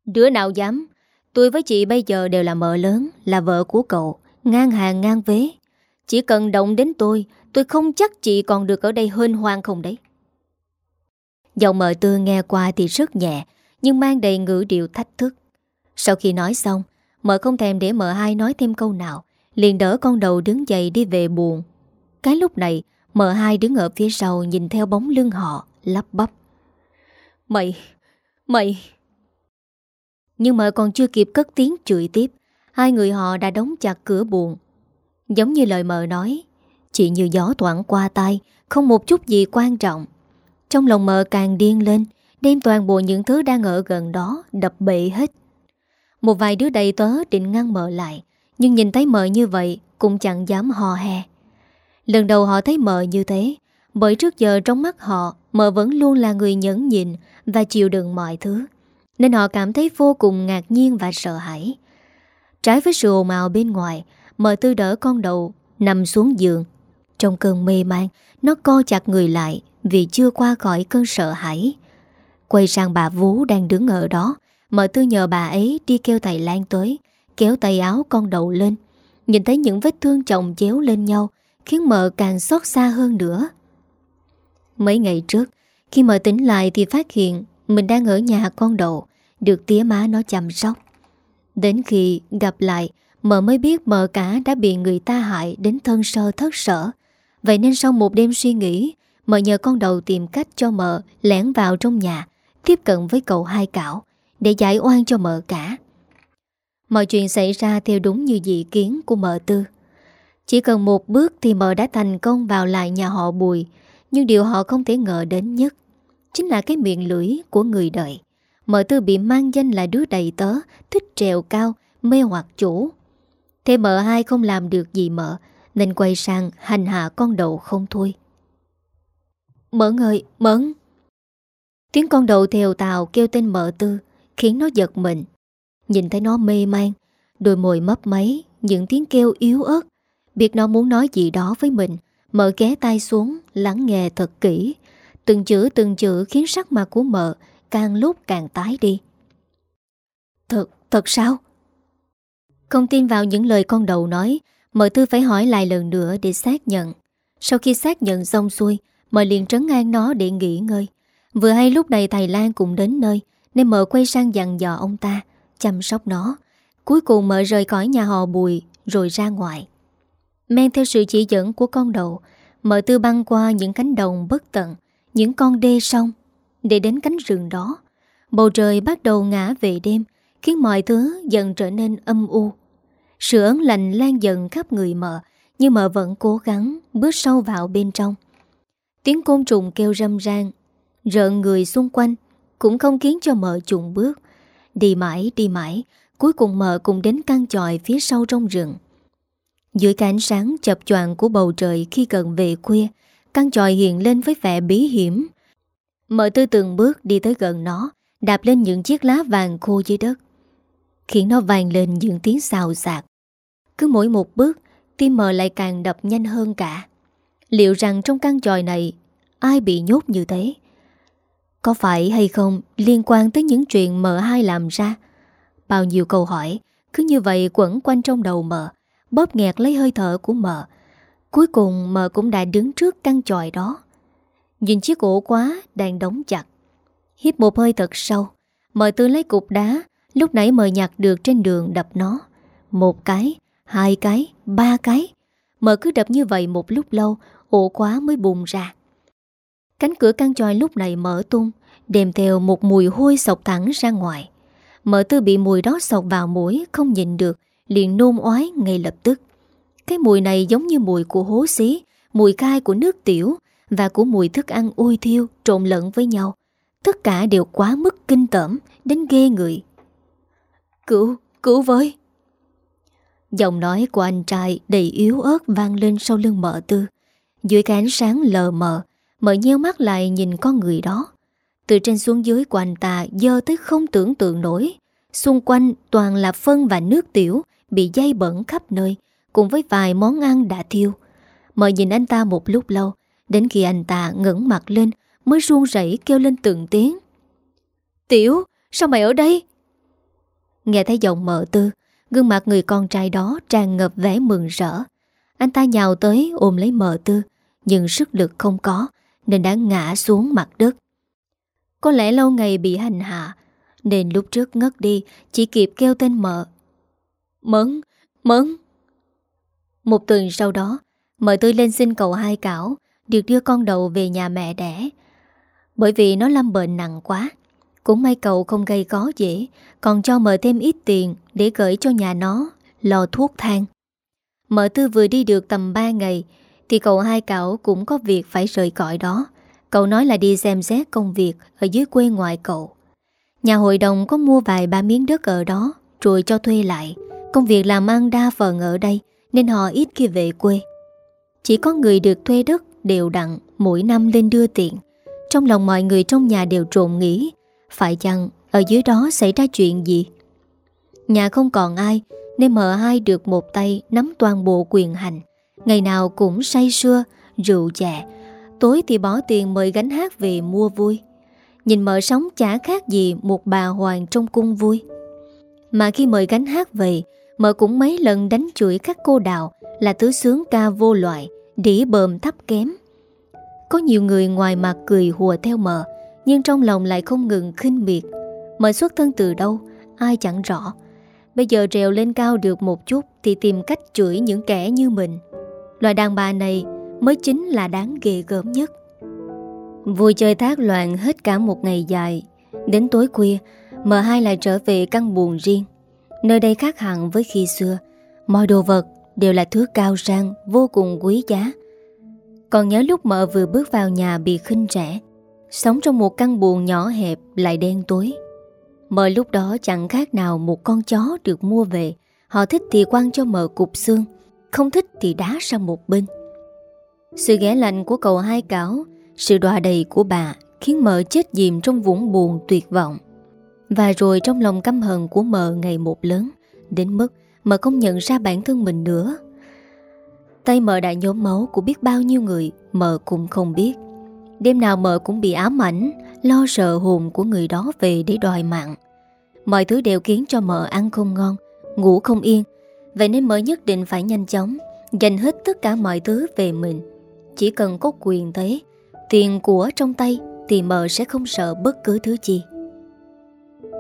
Đứa nào dám? Tôi với chị bây giờ đều là mợ lớn Là vợ của cậu Ngang hàng ngang vế. Chỉ cần động đến tôi Tôi không chắc chị còn được ở đây hên hoang không đấy. Giọng mợ tư nghe qua thì rất nhẹ, Nhưng mang đầy ngữ điệu thách thức. Sau khi nói xong, Mợ không thèm để mợ hai nói thêm câu nào, Liền đỡ con đầu đứng dậy đi về buồn. Cái lúc này, Mợ hai đứng ở phía sau nhìn theo bóng lưng họ, Lắp bắp. Mày Mày. Nhưng mợ còn chưa kịp cất tiếng chửi tiếp, Hai người họ đã đóng chặt cửa buồn. Giống như lời mợ nói, Chỉ như gió thoảng qua tay Không một chút gì quan trọng. Trong lòng mợ càng điên lên, Đem toàn bộ những thứ đang ở gần đó Đập bệ hết. Một vài đứa đầy tớ định ngăn mợ lại, nhưng nhìn thấy mợ như vậy Cũng chẳng dám hò hè. Lần đầu họ thấy mợ như thế, Bởi trước giờ trong mắt họ, Mợ vẫn luôn là người nhẫn nhịn Và chịu đựng mọi thứ, Nên họ cảm thấy vô cùng ngạc nhiên và sợ hãi. Trái với sự ồn ào bên ngoài Mợ tư đỡ con đầu, Nằm xuống giường. Trong cơn mê man, Nó co chặt người lại Vì chưa qua khỏi cơn sợ hãi. Quay sang bà Vú đang đứng ở đó, Mợ tư nhờ bà ấy đi kêu thầy Lan tới, Kéo tay áo con đầu lên. Nhìn thấy những vết thương chồng chéo lên nhau, Khiến mợ càng xót xa hơn nữa. Mấy ngày trước, Khi mợ tỉnh lại thì phát hiện Mình đang ở nhà con đầu, Được tía má nó chăm sóc. Đến khi gặp lại Mợ mới biết mợ cả đã bị người ta hại Đến thân sơ thất sở. Vậy nên sau một đêm suy nghĩ Mợ nhờ con đầu tìm cách cho mợ Lẻn vào trong nhà Tiếp cận với cậu hai cảo Để giải oan cho mợ cả. Mọi chuyện xảy ra theo đúng như dị kiến của mợ tư. Chỉ cần một bước thì mợ đã thành công vào lại nhà họ Bùi Nhưng điều họ không thể ngờ đến nhất Chính là cái miệng lưỡi của người đời. Mợ tư bị mang danh là đứa đầy tớ Thích trèo cao, mê hoặc chủ. Thế mợ hai không làm được gì mợ Nên quay sang hành hạ con đầu không thôi. Mẫn ơi, Mẫn Tiếng con đầu theo tàu kêu tên mợ tư Khiến nó giật mình. Nhìn thấy nó mê man Đôi môi mấp máy Những tiếng kêu yếu ớt. Biết nó muốn nói gì đó với mình Mợ ghé tay xuống Lắng nghe thật kỹ. Từng chữ từng chữ khiến sắc mặt của mợ Càng lúc càng tái đi. Thật, thật sao? Không tin vào những lời con đầu nói Mợ tư phải hỏi lại lần nữa để xác nhận Sau khi xác nhận xong xuôi Mợ liền trấn an nó để nghỉ ngơi Vừa hay lúc này thầy Lan cũng đến nơi Nên mợ quay sang dặn dò ông ta chăm sóc nó. Cuối cùng mợ rời khỏi nhà họ Bùi rồi ra ngoài. Men theo sự chỉ dẫn của con đầu, mợ tư băng qua những cánh đồng bất tận, những con đê sông, để đến cánh rừng đó. Bầu trời bắt đầu ngã về đêm, khiến mọi thứ dần trở nên âm u. Sự ấn lạnh lan dần khắp người mợ, nhưng mợ vẫn cố gắng bước sâu vào bên trong. Tiếng côn trùng kêu râm ran, rợn người xung quanh, cũng không khiến cho mợ trùng bước. Đi mãi đi mãi Cuối cùng mợ cùng đến căn tròi phía sau trong rừng Dưới cái ánh sáng chập choạng của bầu trời khi gần về khuya Căn tròi hiện lên với vẻ bí hiểm Mợ tư từng bước đi tới gần nó Đạp lên những chiếc lá vàng khô dưới đất Khiến nó vàng lên những tiếng xào xạc Cứ mỗi một bước Tim mờ lại càng đập nhanh hơn cả Liệu rằng trong căn tròi này Ai bị nhốt như thế có phải hay không liên quan tới những chuyện mờ hai làm ra? Bao nhiêu câu hỏi, cứ như vậy quẩn quanh trong đầu mờ bóp nghẹt lấy hơi thở của mờ. Cuối cùng mờ cũng đã đứng trước căn tròi đó. Nhìn chiếc ổ quá đang đóng chặt. Hiếp một hơi thật sâu, mờ tư lấy cục đá, lúc nãy mờ nhặt được trên đường đập nó. Một cái, hai cái, ba cái. mờ cứ đập như vậy một lúc lâu, ổ quá mới bùng ra. Cánh cửa căn tròi lúc này mở tung Đềm theo một mùi hôi sọc thẳng ra ngoài Mở tư bị mùi đó sọc vào mũi Không nhìn được Liền nôn oái ngay lập tức Cái mùi này giống như mùi của hố xí Mùi cay của nước tiểu Và của mùi thức ăn ôi thiêu Trộn lẫn với nhau Tất cả đều quá mức kinh tởm Đến ghê người Cứu, cứu với. Giọng nói của anh trai đầy yếu ớt vang lên sau lưng mợ tư. Dưới cái ánh sáng lờ mờ Mợ nheo mắt lại nhìn con người đó. Từ trên xuống dưới của anh ta Dơ tới không tưởng tượng nổi. Xung quanh toàn là phân và nước tiểu Bị dây bẩn khắp nơi Cùng với vài món ăn đã thiêu. Mợ nhìn anh ta một lúc lâu Đến khi anh ta ngẩng mặt lên Mới run rẩy kêu lên từng tiếng. Tiểu, sao mày ở đây? Nghe thấy giọng mợ tư Gương mặt người con trai đó tràn ngập vẻ mừng rỡ Anh ta nhào tới ôm lấy mợ tư Nhưng sức lực không có nên đã ngã xuống mặt đất. Có lẽ lâu ngày bị hành hạ, nên lúc trước ngất đi chỉ kịp kêu tên mợ. Mẫn, mẫn. Một tuần sau đó, mợ Tư lên xin cầu hai cảo, được đưa con đầu về nhà mẹ đẻ. Bởi vì nó lâm bệnh nặng quá, cũng may cậu không gây khó dễ, còn cho mợ thêm ít tiền để gửi cho nhà nó, lò thuốc thang. Mợ tư vừa đi được tầm 3 ngày thì cậu hai cậu cũng có việc phải rời cõi đó. Cậu nói là đi xem xét công việc Ở dưới quê ngoài cậu. Nhà hội đồng có mua vài ba miếng đất ở đó Rồi cho thuê lại. Công việc làm ăn đa phần ở đây Nên họ ít khi về quê. Chỉ có người được thuê đất đều đặn mỗi năm lên đưa tiền. Trong lòng mọi người trong nhà đều trộn nghĩ phải chăng ở dưới đó xảy ra chuyện gì? Nhà không còn ai, Nên mợ hai được một tay nắm toàn bộ quyền hành. Ngày nào cũng say sưa, Rượu chè. Tối thì bỏ tiền mời gánh hát về mua vui. Nhìn mợ sống chả khác gì Một bà hoàng trong cung vui. Mà khi mời gánh hát về, Mợ cũng mấy lần đánh chửi các cô đạo Là tứ sướng ca vô loại Đỉ bờm thấp kém. Có nhiều người ngoài mặt cười hùa theo mợ nhưng trong lòng lại không ngừng khinh miệt. Mời xuất thân từ đâu, Ai chẳng rõ. Bây giờ trèo lên cao được một chút Thì tìm cách chửi những kẻ như mình. Loại đàn bà này Mới chính là đáng ghê gớm nhất. Vui chơi thác loạn hết cả một ngày dài. Đến tối khuya M2 lại trở về căn buồn riêng. Nơi đây khác hẳn với khi xưa. Mọi đồ vật đều là thứ cao sang, Vô cùng quý giá. Còn nhớ lúc mợ vừa bước vào nhà bị khinh rẻ Sống trong một căn buồn nhỏ hẹp Lại đen tối. Mợ lúc đó chẳng khác nào một con chó được mua về. Họ thích thì quăng cho mợ cục xương, Không thích thì đá sang một bên. Sự ghẻ lạnh của cậu hai cảo, Sự đọa đầy của bà Khiến mợ chết dìm trong vũng buồn tuyệt vọng. Và rồi trong lòng căm hận của mợ ngày một lớn, Đến mức mợ không nhận ra bản thân mình nữa. Tay mợ đã nhóm máu của biết bao nhiêu người Mợ cũng không biết. Đêm nào mợ cũng bị ám ảnh, Lo sợ hồn của người đó về để đòi mạng. Mọi thứ đều khiến cho mợ ăn không ngon, Ngủ không yên. Vậy nên mợ nhất định phải nhanh chóng, Dành hết tất cả mọi thứ về mình. Chỉ cần có quyền thế, Tiền của trong tay Thì mợ sẽ không sợ bất cứ thứ gì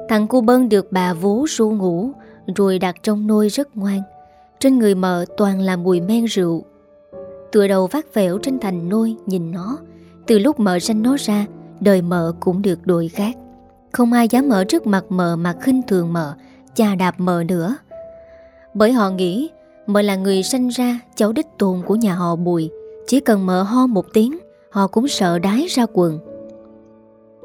Thằng cu bân được bà vú ru ngủ, Rồi đặt trong nôi rất ngoan. Trên người mợ toàn là mùi men rượu. Tựa đầu vác vẻo trên thành nôi nhìn nó từ lúc mợ sanh nó ra, Đời mợ cũng được đổi khác. Không ai dám mở trước mặt mợ mà khinh thường mợ, Chà đạp mợ nữa. Bởi họ nghĩ, Mợ là người sanh ra, cháu đích tôn của nhà họ Bùi. Chỉ cần mợ ho một tiếng, Họ cũng sợ đái ra quần.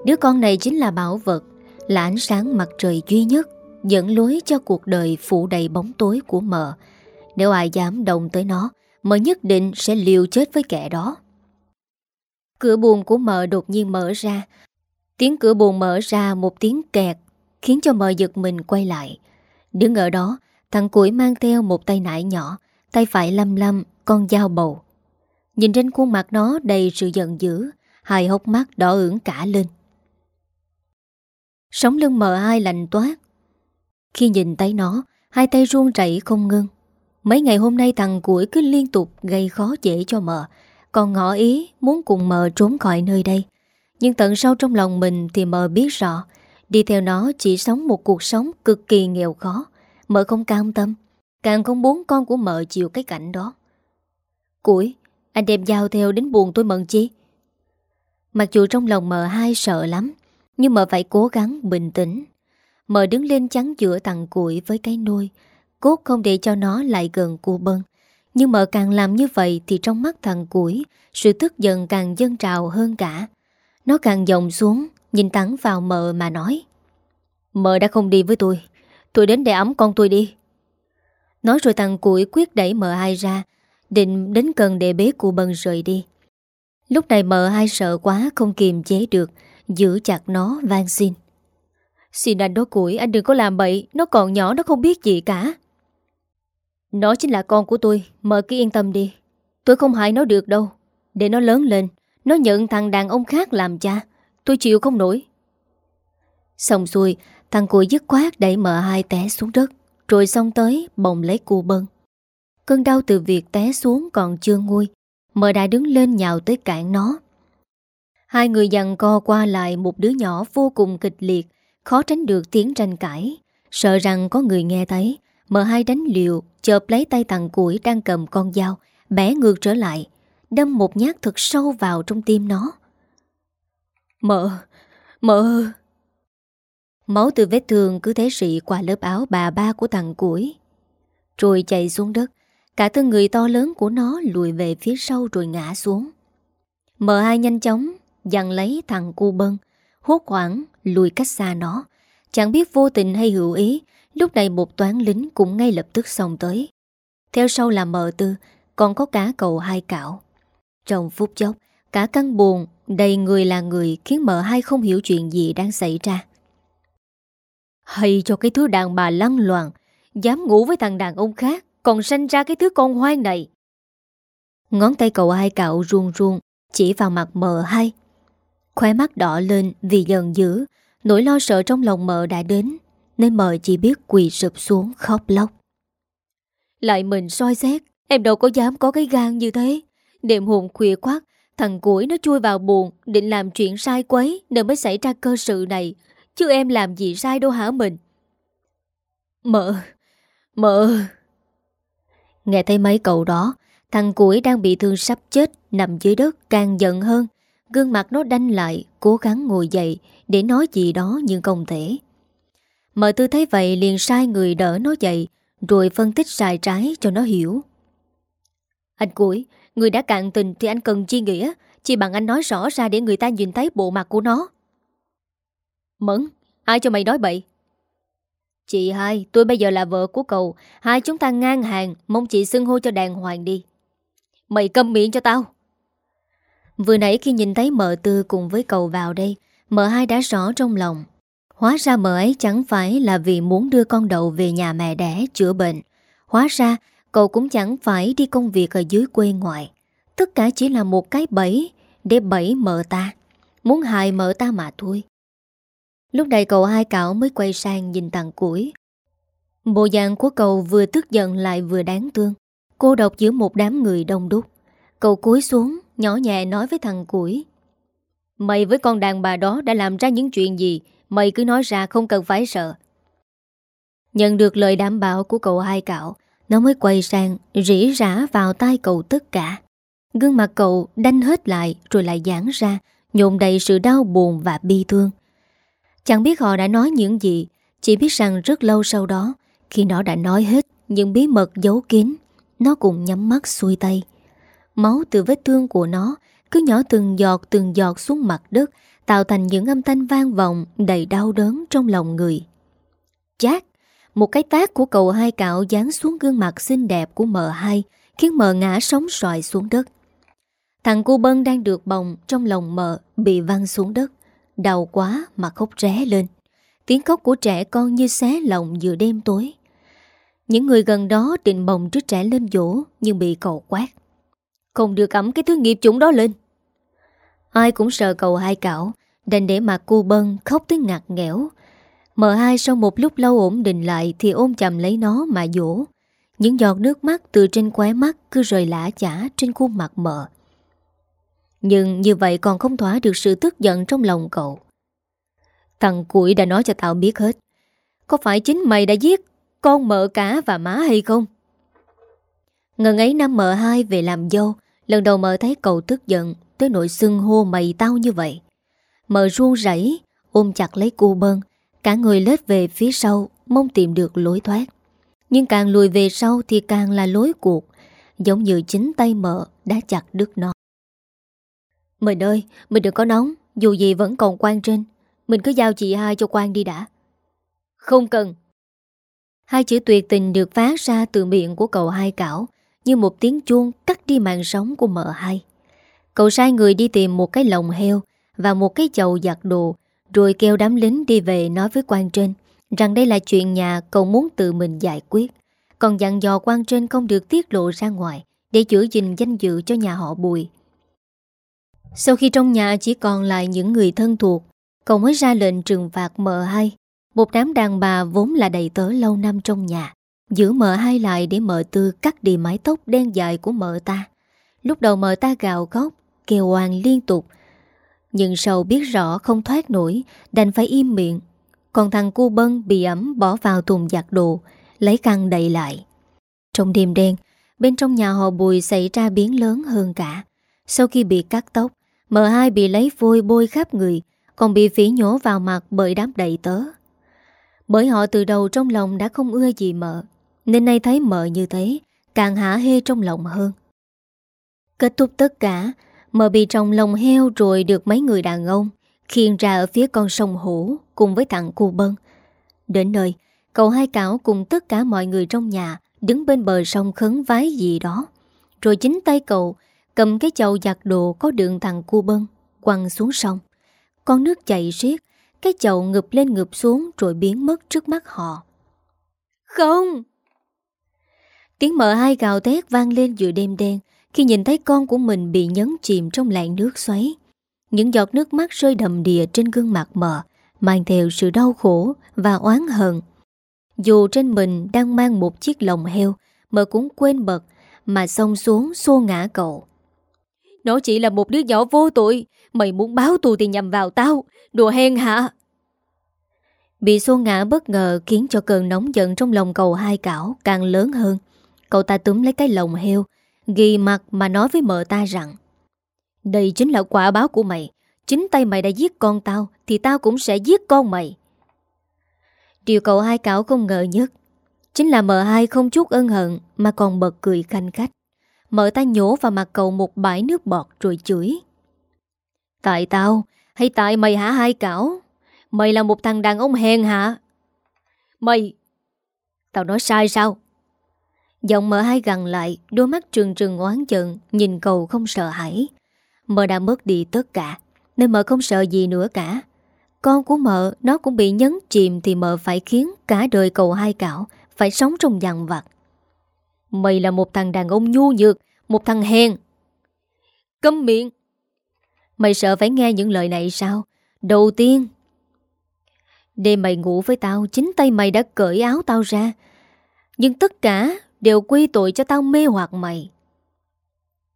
Đứa con này chính là bảo vật, Là ánh sáng mặt trời duy nhất, Dẫn lối cho cuộc đời phủ đầy bóng tối của mợ. Nếu ai dám động tới nó, Mợ nhất định sẽ liều chết với kẻ đó. Cửa buồn của mợ đột nhiên mở ra. Tiếng cửa buồn mở ra một tiếng kẹt, Khiến cho mợ giật mình quay lại. Đứng ở đó, Thằng củi mang theo một tay nải nhỏ, Tay phải lăm lăm, con dao bầu. Nhìn trên khuôn mặt nó đầy sự giận dữ, Hai hốc mắt đỏ ửng cả lên. Sống lưng mờ ai lạnh toát? Khi nhìn thấy nó, Hai tay run rẩy không ngưng Mấy ngày hôm nay thằng củi cứ liên tục gây khó dễ cho mờ còn ngỏ ý muốn cùng mờ trốn khỏi nơi đây. Nhưng tận sâu trong lòng mình thì mờ biết rõ, Đi theo nó chỉ sống một cuộc sống cực kỳ nghèo khó. Mợ không cam tâm, Càng không muốn con của mợ chịu cái cảnh đó. Củi, Anh đem dao theo đến buồn tôi mận chi? Mặc dù trong lòng mợ hai sợ lắm, Nhưng mợ phải cố gắng bình tĩnh. Mợ đứng lên chắn giữa tặng củi với cái nôi, Cốt không để cho nó lại gần cô bân. Nhưng mợ càng làm như vậy Thì trong mắt thằng củi, Sự tức giận càng dâng trào hơn cả. Nó càng dòng xuống, Nhìn thẳng vào mợ mà nói Mợ đã không đi với tôi. Tôi đến để ấm con tôi đi. Nói rồi thằng củi quyết đẩy mợ hai ra, Định đến cần để bế cụ bần rời đi. Lúc này mợ hai sợ quá Không kiềm chế được, Giữ chặt nó van xin. Xin anh đó củi, anh đừng có làm bậy, Nó còn nhỏ nó không biết gì cả. Nó chính là con của tôi. Mợ cứ yên tâm đi. Tôi không hại nó được đâu. Để nó lớn lên, Nó nhận thằng đàn ông khác làm cha. Tôi chịu không nổi. Xong xuôi, Thằng cùi dứt khoát đẩy mợ hai té xuống đất, Rồi xong tới bồng lấy cu bân Cơn đau từ việc té xuống còn chưa nguôi, Mợ đã đứng lên nhào tới cản nó. Hai người dằn co qua lại một đứa nhỏ vô cùng kịch liệt, Khó tránh được tiếng tranh cãi. Sợ rằng có người nghe thấy, Mợ hai đánh liều Chợp lấy tay thằng củi đang cầm con dao, Bẻ ngược trở lại, Đâm một nhát thật sâu vào trong tim nó. Mợ Mợ! Máu từ vết thương cứ thế rị qua lớp áo bà ba của thằng củi. Rồi chạy xuống đất, Cả thân người to lớn của nó lùi về phía sau rồi ngã xuống. Mợ hai nhanh chóng Dặn lấy thằng cu bân Hốt hoảng lùi cách xa nó, Chẳng biết vô tình hay hữu ý Lúc này một toán lính cũng ngay lập tức xông tới. Theo sau là mợ tư, Còn có cả cậu hai cảo. Trong phút chốc, Cả căn buồn đầy người là người Khiến mợ hai không hiểu chuyện gì đang xảy ra. Hay cho cái thứ đàn bà lăng loạn Dám ngủ với thằng đàn ông khác, Còn sanh ra cái thứ con hoang này. Ngón tay cậu hai cạo ruông ruông, Chỉ vào mặt mợ hai. Khóe mắt đỏ lên vì giận dữ, Nỗi lo sợ trong lòng mợ đã đến. Nên mợ chỉ biết quỳ sụp xuống khóc lóc. Lại mình soi xét Em đâu có dám có cái gan như thế. Đêm hồn khuya quát Thằng củi nó chui vào buồn Định làm chuyện sai quấy Nên mới xảy ra cơ sự này. Chứ em làm gì sai đâu hả mình? Mợ Mợ. Nghe thấy mấy cậu đó Thằng củi đang bị thương sắp chết Nằm dưới đất càng giận hơn. Gương mặt nó đanh lại Cố gắng ngồi dậy Để nói gì đó nhưng không thể Mợ tư thấy vậy liền sai người đỡ nó dậy Rồi phân tích sai trái cho nó hiểu. Anh Cũi, Người đã cạn tình thì anh cần chi nghĩa Chỉ bằng anh nói rõ ra để người ta nhìn thấy bộ mặt của nó. Mẫn Ai cho mày nói bậy? Chị hai tôi bây giờ là vợ của cậu Hai chúng ta ngang hàng Mong chị xưng hô cho đàng hoàng đi. Mày câm miệng cho tao. Vừa nãy khi nhìn thấy mợ tư cùng với cậu vào đây Mợ hai đã rõ trong lòng. Hóa ra mợ ấy chẳng phải là vì muốn đưa con đậu về nhà mẹ đẻ chữa bệnh. Hóa ra, cậu cũng chẳng phải đi công việc ở dưới quê ngoại Tất cả chỉ là một cái bẫy Để bẫy mợ ta. Muốn hại mợ ta mà thôi. Lúc này cậu hai cảo mới quay sang nhìn thằng củi. Bộ dạng của cậu vừa tức giận lại vừa đáng thương. Cô độc giữa một đám người đông đúc. Cậu cúi xuống, Nhỏ nhẹ nói với thằng củi. Mày với con đàn bà đó đã làm ra những chuyện gì Mày cứ nói ra, không cần phải sợ. Nhận được lời đảm bảo của cậu hai cạo Nó mới quay sang, Rỉ rả vào tay cậu tất cả. Gương mặt cậu đanh hết lại, Rồi lại giãn ra, Nhộn đầy sự đau buồn và bi thương. Chẳng biết họ đã nói những gì, Chỉ biết rằng rất lâu sau đó, Khi nó đã nói hết Những bí mật giấu kín, Nó cũng nhắm mắt xuôi tay. Máu từ vết thương của nó Cứ nhỏ từng giọt từng giọt xuống mặt đất Tạo thành những âm thanh vang vọng Đầy đau đớn trong lòng người. Chát Một cái tác của cậu hai cạo dán xuống gương mặt xinh đẹp của mợ hai, Khiến mợ ngã sóng xoài xuống đất. Thằng cô Bân đang được bồng Trong lòng mợ bị văng xuống đất, Đau quá mà khóc ré lên. Tiếng khóc của trẻ con như xé lòng giữa đêm tối. Những người gần đó định bồng đứa trẻ lên dỗ Nhưng bị cậu quát. Không được ẩm cái thứ nghiệp chủng đó lên. Ai cũng sợ cậu hai cảo, Đành để mặt cô bân khóc tới ngặt nghẽo. Mợ hai sau một lúc lâu ổn định lại Thì ôm chầm lấy nó mà dỗ. Những giọt nước mắt từ trên khóe mắt Cứ rời lã chả trên khuôn mặt mợ. Nhưng như vậy còn không thỏa được sự tức giận trong lòng cậu. Thằng củi đã nói cho tao biết hết. Có phải chính mày đã giết Con mợ cả và má hay không? Ngần ấy năm mợ hai về làm dâu, Lần đầu mợ thấy cậu tức giận Tới nội xưng hô mày tao như vậy. Mờ ruông rảy Ôm chặt lấy cô bân Cả người lết về phía sau Mong tìm được lối thoát. Nhưng càng lùi về sau thì càng là lối cuộc Giống như chính tay mợ đã chặt đứt nó. Mình ơi, mình đừng có nóng Dù gì vẫn còn quan trên. Mình cứ giao chị hai cho quan đi đã. Không cần. Hai chữ tuyệt tình được phát ra từ miệng của cậu hai cảo Như một tiếng chuông cắt đi mạng sống của mợ hai. Cậu sai người đi tìm một cái lồng heo Và một cái chậu giặt đồ, Rồi kêu đám lính đi về nói với quan trên Rằng đây là chuyện nhà cậu muốn tự mình giải quyết. Còn dặn dò quan trên không được tiết lộ ra ngoài Để giữ gìn danh dự cho nhà họ Bùi. Sau khi trong nhà chỉ còn lại những người thân thuộc, Cậu mới ra lệnh trừng phạt mợ hai. Một đám đàn bà vốn là đầy tớ lâu năm trong nhà, Giữ mợ hai lại để mợ tư cắt đi mái tóc đen dài của mợ ta. Lúc đầu mợ ta gào khóc Kêu oan liên tục. Nhưng sau biết rõ không thoát nổi, Đành phải im miệng. Còn thằng cu bân bị ẩm bỏ vào thùng giặt đồ, Lấy khăn đầy lại. Trong đêm đen, Bên trong nhà họ Bùi xảy ra biến lớn hơn cả. Sau khi bị cắt tóc M2 bị lấy vôi bôi khắp người, Còn bị phỉ nhổ vào mặt bởi đám đầy tớ. Bởi họ từ đầu trong lòng đã không ưa gì mợ, Nên nay thấy mợ như thế, Càng hả hê trong lòng hơn. Kết thúc tất cả Mợ bị trong lòng heo rồi được mấy người đàn ông Khiên ra ở phía con sông Hủ Cùng với thằng Cù Bân Đến nơi Cậu hai cảo cùng tất cả mọi người trong nhà Đứng bên bờ sông khấn vái gì đó Rồi chính tay cậu cầm cái chậu giặt đồ có đường thằng cu bân, quăng xuống sông. Con nước chảy riết, cái chậu ngập lên ngập xuống rồi biến mất trước mắt họ. Không! Tiếng mở hai gào thét vang lên giữa đêm đen khi nhìn thấy con của mình bị nhấn chìm trong làn nước xoáy. Những giọt nước mắt rơi đầm đìa trên gương mặt mợ, mang theo sự đau khổ và oán hận. Dù trên mình đang mang một chiếc lồng heo, mợ cũng quên bật mà xông xuống xô ngã cậu. Nó chỉ là một đứa nhỏ vô tội, mày muốn báo thù thì nhằm vào tao, đùa hèn hả? Bị xô ngã bất ngờ khiến cho cơn nóng giận trong lòng cậu hai cảo càng lớn hơn. Cậu ta túm lấy cái lồng heo, ghi mặt mà nói với mợ ta rằng, Đây chính là quả báo của mày. Chính tay mày đã giết con tao, thì tao cũng sẽ giết con mày. Điều cậu hai cảo không ngờ nhất, Chính là mợ hai không chút ân hận Mà còn bật cười khanh khách. Mợ ta nhổ vào mặt cậu một bãi nước bọt rồi chửi, Tại tao? Hay tại mày hả hai cảo? Mày là một thằng đàn ông hèn hả Mày? Tao nói sai sao? Giọng mợ hai gần lại, Đôi mắt trừng trừng oán giận, Nhìn cầu không sợ hãi. Mợ đã mất đi tất cả, Nên mợ không sợ gì nữa cả. Con của mợ, nó cũng bị nhấn chìm Thì mợ phải khiến cả đời cầu hai cảo, Phải sống trong dằn vặt. Mày là một thằng đàn ông nhu nhược, Một thằng hèn. Câm miệng. Mày sợ phải nghe những lời này sao? Đầu tiên, Đêm mày ngủ với tao, Chính tay mày đã cởi áo tao ra. Nhưng tất cả Đều quy tội cho tao mê hoặc mày.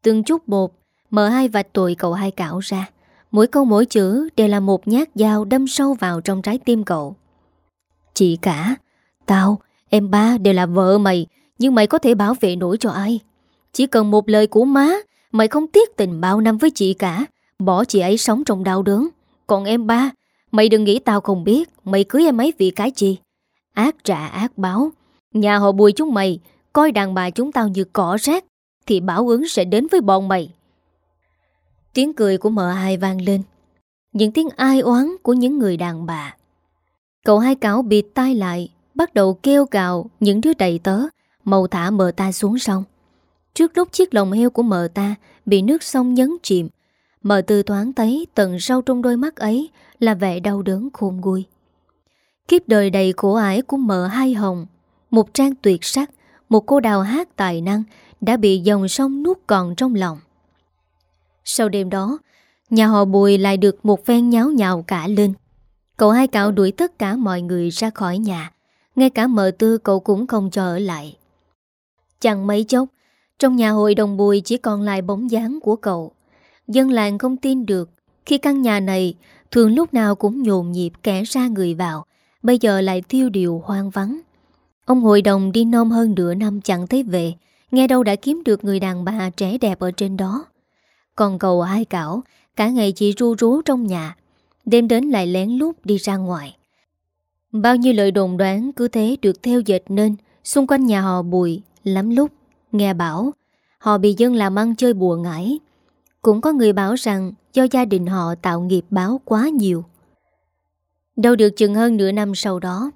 Từng chút một Mở hai vạch tội cậu hai cảo ra. Mỗi câu mỗi chữ đều là một nhát dao đâm sâu vào trong trái tim cậu. Chị cả Tao, em ba đều là vợ mày Nhưng mày có thể bảo vệ nổi cho ai? Chỉ cần một lời của má Mày không tiếc tình bao năm với chị cả. Bỏ chị ấy sống trong đau đớn. Còn em ba Mày đừng nghĩ tao không biết Mày cưới em ấy vì cái gì? Ác trả ác báo. Nhà họ bùi chúng mày Coi đàn bà chúng tao như cỏ rác, Thì báo ứng sẽ đến với bọn mày. Tiếng cười của mợ hai vang lên. Những tiếng ai oán của những người đàn bà. Cậu hai cáo bịt tai lại, Bắt đầu kêu cào những đứa đầy tớ, Màu thả mờ ta xuống sông. Trước lúc chiếc lồng heo của mờ ta Bị nước sông nhấn chìm Mờ tư thoáng thấy tận sâu trong đôi mắt ấy Là vẻ đau đớn khôn nguôi. Kiếp đời đầy khổ ải của mợ hai hồng, Một trang tuyệt sắc. Một cô đào hát tài năng Đã bị dòng sông nuốt còn trong lòng. Sau đêm đó, Nhà họ Bùi lại được một phen nháo nhào cả lên. Cậu hai cạo đuổi tất cả mọi người ra khỏi nhà, Ngay cả mợ tư cậu cũng không cho ở lại. Chẳng mấy chốc, Trong nhà hội đồng Bùi chỉ còn lại bóng dáng của cậu. Dân làng không tin được, Khi căn nhà này Thường lúc nào cũng nhộn nhịp kẻ ra người vào, Bây giờ lại thiêu điều hoang vắng. Ông hội đồng đi nôm hơn nửa năm chẳng thấy về Nghe đâu đã kiếm được người đàn bà trẻ đẹp ở trên đó. Còn cầu ai cảo Cả ngày chỉ ru rú trong nhà Đêm đến lại lén lút đi ra ngoài. Bao nhiêu lời đồn đoán cứ thế được theo dệt nên Xung quanh nhà họ bùi Lắm lúc Nghe bảo Họ bị dân làm ăn chơi bùa ngải. Cũng có người bảo rằng do gia đình họ tạo nghiệp báo quá nhiều. Đâu được chừng hơn nửa năm sau đó,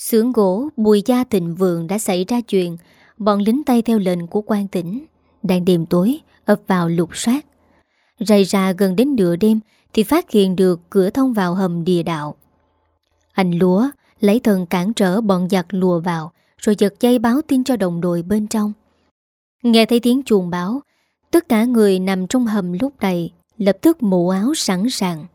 xưởng gỗ Bùi Gia Thịnh Vượng đã xảy ra chuyện bọn lính tay theo lệnh của quan tỉnh, đang đêm tối ập vào lục soát. Rày ra gần đến nửa đêm thì phát hiện được cửa thông vào hầm địa đạo. Anh Lúa lấy thần cản trở bọn giặc lùa vào rồi giật dây báo tin cho đồng đội bên trong. Nghe thấy tiếng chuồng báo, Tất cả người nằm trong hầm lúc này lập tức mũ áo sẵn sàng.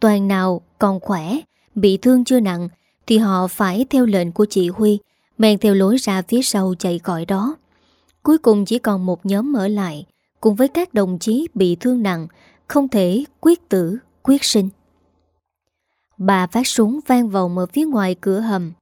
Toàn nào còn khỏe, bị thương chưa nặng thì họ phải theo lệnh của chị Huy men theo lối ra phía sau chạy khỏi đó. Cuối cùng chỉ còn một nhóm ở lại cùng với các đồng chí bị thương nặng không thể quyết tử, quyết sinh. Bà phát súng vang vòng ở phía ngoài cửa hầm.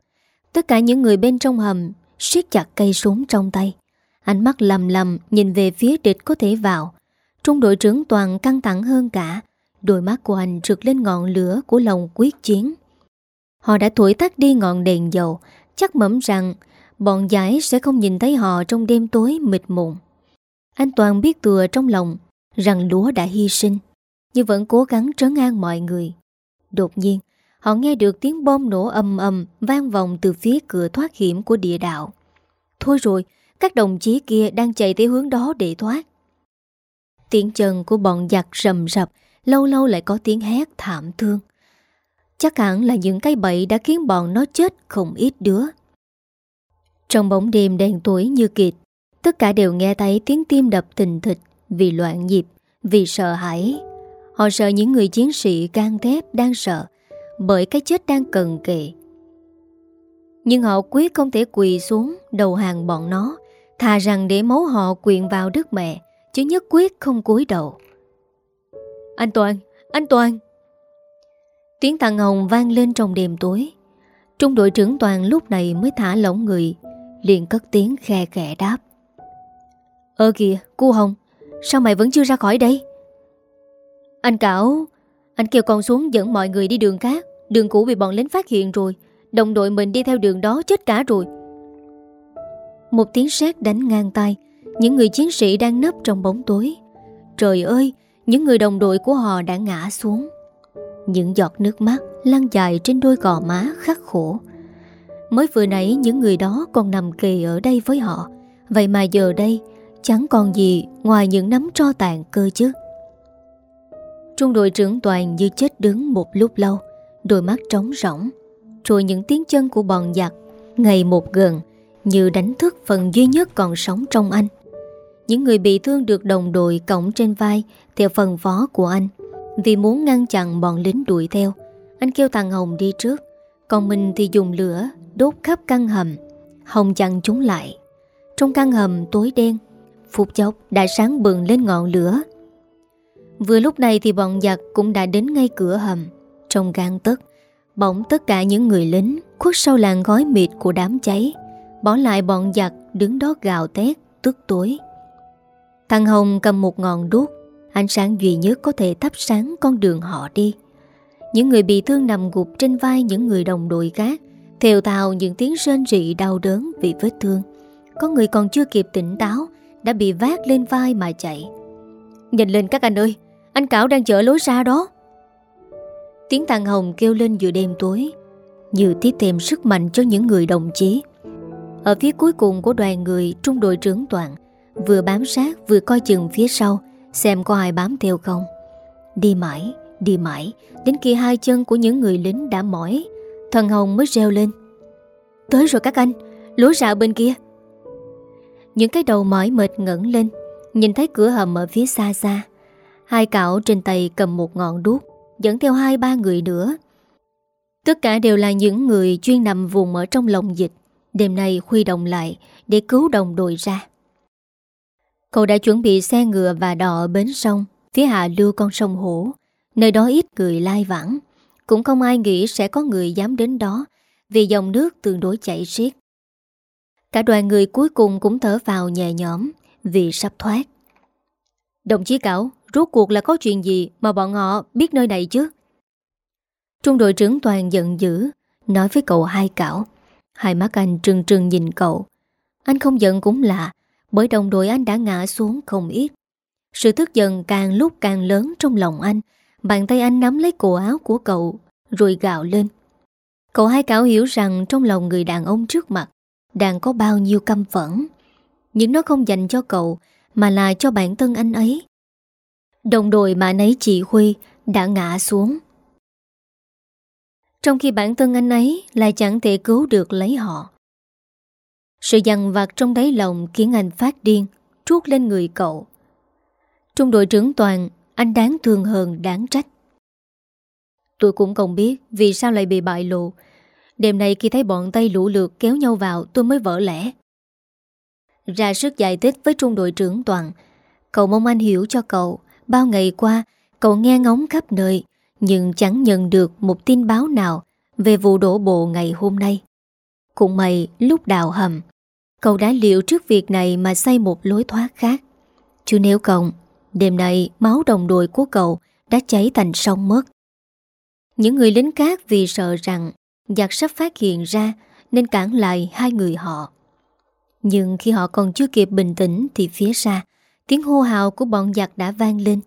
Tất cả những người bên trong hầm siết chặt cây súng trong tay. Ánh mắt lầm lầm nhìn về phía địch có thể vào Trung đội trưởng toàn căng thẳng hơn cả Đôi mắt của anh rực lên ngọn lửa của lòng quyết chiến Họ đã thổi tắt đi ngọn đèn dầu. Chắc mẩm rằng, Bọn giải sẽ không nhìn thấy họ trong đêm tối mịt mụn. Anh Toàn biết tựa trong lòng Rằng lúa đã hy sinh, Nhưng vẫn cố gắng trấn an mọi người. Đột nhiên, Họ nghe được tiếng bom nổ ầm ầm Vang vọng từ phía cửa thoát hiểm của địa đạo. Thôi rồi, Các đồng chí kia đang chạy tới hướng đó để thoát. Tiếng chân của bọn giặc rầm rập, Lâu lâu lại có tiếng hét thảm thương. Chắc hẳn là những cái bẫy đã khiến bọn nó chết không ít đứa. Trong bóng đêm đèn tối như kịt, Tất cả đều nghe thấy tiếng tim đập tình thịch Vì loạn nhịp, Vì sợ hãi. Họ sợ những người chiến sĩ gan thép đang sợ Bởi cái chết đang cần kề. Nhưng họ quyết không thể quỳ xuống Đầu hàng bọn nó, Thà rằng để máu họ quyện vào đất mẹ, Chứ nhất quyết không cúi đầu. Anh Toàn Anh Toàn! Tiếng thằng Hồng vang lên trong đêm tối. Trung đội trưởng Toàn lúc này mới thả lỏng người liền cất tiếng khe khẽ đáp. Ơ kìa, cô Hồng Sao mày vẫn chưa ra khỏi đây? Anh Cảo Anh kêu con xuống dẫn mọi người đi đường khác Đường cũ bị bọn lính phát hiện rồi Đồng đội mình đi theo đường đó chết cả rồi. Một tiếng sét đánh ngang tay Những người chiến sĩ đang nấp trong bóng tối. Trời ơi Những người đồng đội của họ đã ngã xuống. Những giọt nước mắt lăn dài trên đôi gò má khắc khổ. Mới vừa nãy, những người đó còn nằm kề ở đây với họ. Vậy mà giờ đây, Chẳng còn gì ngoài những nắm tro tàn cơ chứ. Trung đội trưởng toàn như chết đứng một lúc lâu, Đôi mắt trống rỗng, Rồi những tiếng chân của bọn giặc Ngày một gần Như đánh thức phần duy nhất còn sống trong anh. Những người bị thương được đồng đội cổng trên vai Theo phần phó của anh. Vì muốn ngăn chặn bọn lính đuổi theo. Anh kêu thằng Hồng đi trước, Còn mình thì dùng lửa Đốt khắp căn hầm. Hồng chặn chúng lại. Trong căn hầm tối đen Phút chốc đã sáng bừng lên ngọn lửa. Vừa lúc này thì bọn giặc cũng đã đến ngay cửa hầm. Trong gan tức Bỗng tất cả những người lính Khuất sau làn gói mịt của đám cháy, Bỏ lại bọn giặc đứng đó gào tét Tức tối. Thằng Hồng cầm một ngọn đuốc Ánh sáng duy nhất có thể thắp sáng con đường họ đi Những người bị thương nằm gục trên vai những người đồng đội khác Thều thào những tiếng rên rị đau đớn vì vết thương Có người còn chưa kịp tỉnh táo đã bị vác lên vai mà chạy. Nhìn lên các anh ơi, anh Cảo đang chở lối ra đó. Tiếng tàn hồng kêu lên giữa đêm tối, như tiếp thêm sức mạnh cho những người đồng chí. Ở phía cuối cùng của đoàn người trung đội trưởng toàn, vừa bám sát vừa coi chừng phía sau, xem có ai bám theo không. Đi mãi, đi mãi, đến khi hai chân của những người lính đã mỏi, thần hồng mới reo lên. Tới rồi các anh, Lúa ra bên kia. Những cái đầu mỏi mệt ngẩn lên Nhìn thấy cửa hầm ở phía xa xa Hai cảo trên tay cầm một ngọn đuốc Dẫn theo hai ba người nữa Tất cả đều là những người chuyên nằm vùng ở trong lòng dịch Đêm nay huy động lại Để cứu đồng đội ra Cậu đã chuẩn bị xe ngựa và đò ở bến sông Phía hạ lưu con sông Hổ Nơi đó ít người lai vãng Cũng không ai nghĩ sẽ có người dám đến đó Vì dòng nước tương đối chảy xiết Cả đoàn người cuối cùng cũng thở vào nhẹ nhõm vì sắp thoát. Đồng chí Cảo, rốt cuộc là có chuyện gì mà bọn họ biết nơi này chứ? Trung đội trưởng toàn giận dữ, nói với cậu hai Cảo. Hai mắt anh trừng trừng nhìn cậu. Anh không giận cũng lạ, bởi đồng đội anh đã ngã xuống không ít. Sự tức giận càng lúc càng lớn trong lòng anh. Bàn tay anh nắm lấy cổ áo của cậu, rồi gạo lên. Cậu hai Cảo hiểu rằng trong lòng người đàn ông trước mặt đang có bao nhiêu căm phẫn. Nhưng nó không dành cho cậu, mà là cho bản thân anh ấy. Đồng đội mà anh ấy chỉ huy đã ngã xuống. Trong khi bản thân anh ấy lại chẳng thể cứu được lấy họ. Sự dằn vặt trong đáy lòng khiến anh phát điên, trút lên người cậu. Trung đội trưởng toàn, anh đáng thương hơn đáng trách. Tôi cũng không biết vì sao lại bị bại lộ Đêm nay khi thấy bọn tay lũ lượt kéo nhau vào tôi mới vỡ lẽ. Ra sức giải thích với trung đội trưởng Toàn. Cậu mong anh hiểu cho cậu. Bao ngày qua, cậu nghe ngóng khắp nơi, nhưng chẳng nhận được một tin báo nào về vụ đổ bộ ngày hôm nay. Cũng may, lúc đào hầm, cậu đã liệu trước việc này mà xây một lối thoát khác. Chứ nếu không, đêm nay máu đồng đội của cậu đã cháy thành sông mất. Những người lính khác vì sợ rằng Giặc sắp phát hiện ra Nên cản lại hai người họ Nhưng khi họ còn chưa kịp bình tĩnh Thì phía xa Tiếng hô hào của bọn giặc đã vang lên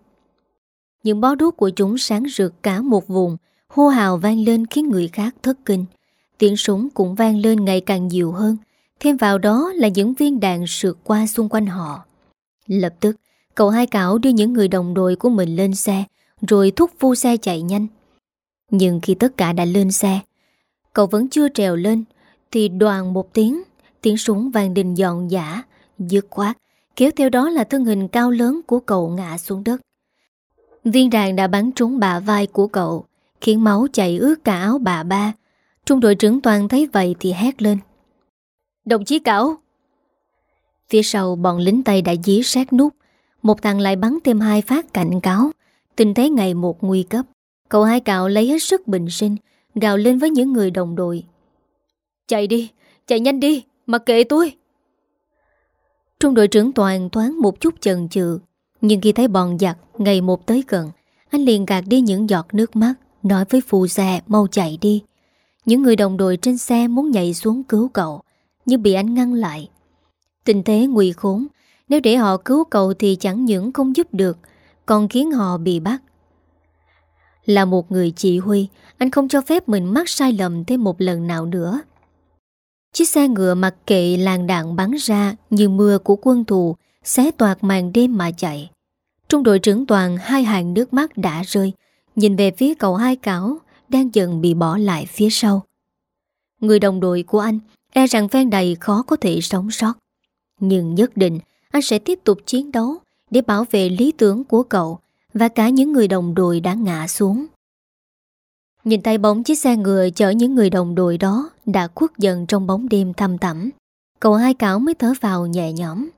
Những bó đuốc của chúng sáng rực cả một vùng Hô hào vang lên khiến người khác thất kinh Tiếng súng cũng vang lên ngày càng nhiều hơn Thêm vào đó là những viên đạn sượt qua xung quanh họ. Lập tức, Cậu hai cảo đưa những người đồng đội của mình lên xe, Rồi thúc phu xe chạy nhanh. Nhưng khi tất cả đã lên xe, Cậu vẫn chưa trèo lên, Thì đoàn một tiếng Tiếng súng vàng đình dọn dã, Dứt khoát, Kéo theo đó là thân hình cao lớn của cậu ngã xuống đất. Viên đạn đã bắn trúng bả vai của cậu, Khiến máu chảy ướt cả áo bà ba. Trung đội trưởng toàn thấy vậy thì hét lên. Đồng chí Cảo Phía sau bọn lính Tây đã dí sát nút. Một thằng lại bắn thêm hai phát cảnh cáo. Tình thế ngày một nguy cấp. Cậu hai cạo lấy hết sức bình sinh Gào lên với những người đồng đội. Chạy đi, chạy nhanh đi Mặc kệ tôi. Trung đội trưởng toàn thoáng một chút chần chừ. Nhưng khi thấy bọn giặc Ngày một tới gần Anh liền gạt đi những giọt nước mắt Nói với phù xe mau chạy đi. Những người đồng đội trên xe muốn nhảy xuống cứu cậu. Nhưng bị anh ngăn lại. Tình thế nguy khốn, Nếu để họ cứu cậu thì chẳng những không giúp được, Còn khiến họ bị bắt. Là một người chỉ huy, Anh không cho phép mình mắc sai lầm thêm một lần nào nữa. Chiếc xe ngựa mặc kệ làng đạn bắn ra Như mưa của quân thù, Xé toạt màn đêm mà chạy. Trung đội trưởng toàn hai hàng nước mắt đã rơi, Nhìn về phía cậu hai cáo Đang dần bị bỏ lại phía sau. Người đồng đội của anh E rằng phen đầy khó có thể sống sót Nhưng nhất định Anh sẽ tiếp tục chiến đấu Để bảo vệ lý tưởng của cậu Và cả những người đồng đội đã ngã xuống Nhìn tay bóng chiếc xe ngựa chở những người đồng đội đó đã khuất dần trong bóng đêm thăm tẩm, Cậu hai cáo mới thở vào nhẹ nhõm.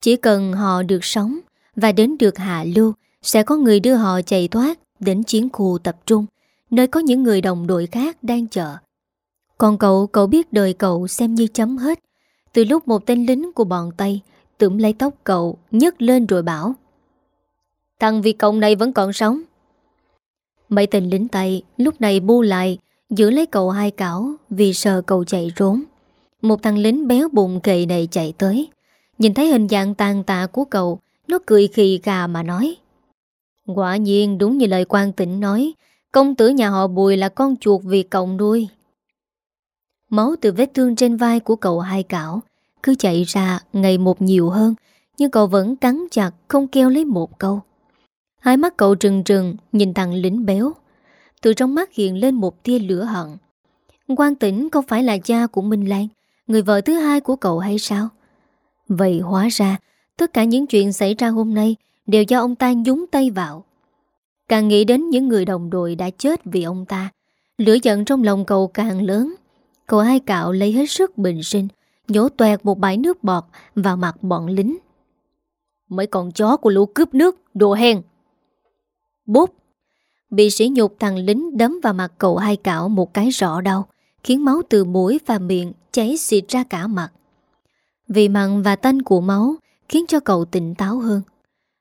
Chỉ cần họ được sống và đến được hạ lưu, sẽ có người đưa họ chạy thoát đến chiến khu tập trung, nơi có những người đồng đội khác đang chờ. Còn cậu, cậu biết đời cậu xem như chấm hết. Từ lúc một tên lính của bọn Tây tưởng lấy tóc cậu, nhấc lên rồi bảo Thằng Việt Cộng này vẫn còn sống. Mấy tên lính Tây lúc này bu lại Giữ lấy cậu hai cảo Vì sợ cậu chạy trốn. Một thằng lính béo bụng kệ này chạy tới Nhìn thấy hình dạng tàn tạ của cậu Nó cười khì gà mà nói Quả nhiên đúng như lời quan tịnh nói Công tử nhà họ Bùi là con chuột vì cậu nuôi. Máu từ vết thương trên vai của cậu hai cảo Cứ chạy ra ngày một nhiều hơn, Nhưng cậu vẫn cắn chặt Không kêu lấy một câu. Hai mắt cậu trừng trừng, Nhìn thằng lính béo. Từ trong mắt hiện lên một tia lửa hận. Quang tĩnh không phải là cha của Minh Lan, Người vợ thứ hai của cậu hay sao? Vậy hóa ra, Tất cả những chuyện xảy ra hôm nay Đều do ông ta nhúng tay vào. Càng nghĩ đến những người đồng đội đã chết vì ông ta, Lửa giận trong lòng cậu càng lớn. Cậu hai cạo lấy hết sức bình sinh, Nhổ toẹt một bãi nước bọt Vào mặt bọn lính. Mấy con chó của lũ cướp nước, Đồ hèn. Bốp, Bị sỉ nhục thằng lính đấm vào mặt cậu hai cạo một cái rõ đau, Khiến máu từ mũi và miệng cháy xịt ra cả mặt. Vì mặn và tanh của máu, Khiến cho cậu tỉnh táo hơn.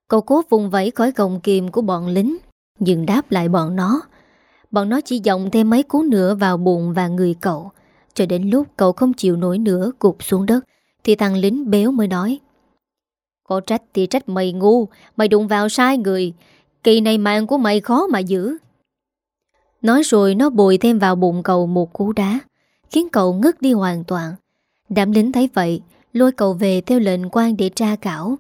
Cậu cố vùng vẫy khỏi gồng kìm của bọn lính, Nhưng đáp lại bọn nó. Bọn nó chỉ dòng thêm mấy cú nữa vào bụng và người cậu. Cho đến lúc cậu không chịu nổi nữa, gục xuống đất, Thì thằng lính béo mới nói, Có trách thì trách mày ngu, Mày đụng vào sai người. Kỳ này mạng của mày khó mà giữ. Nói rồi nó bồi thêm vào bụng cậu một cú đá, Khiến cậu ngất đi hoàn toàn. Đám lính thấy vậy, Lôi cậu về theo lệnh quan để tra cảo.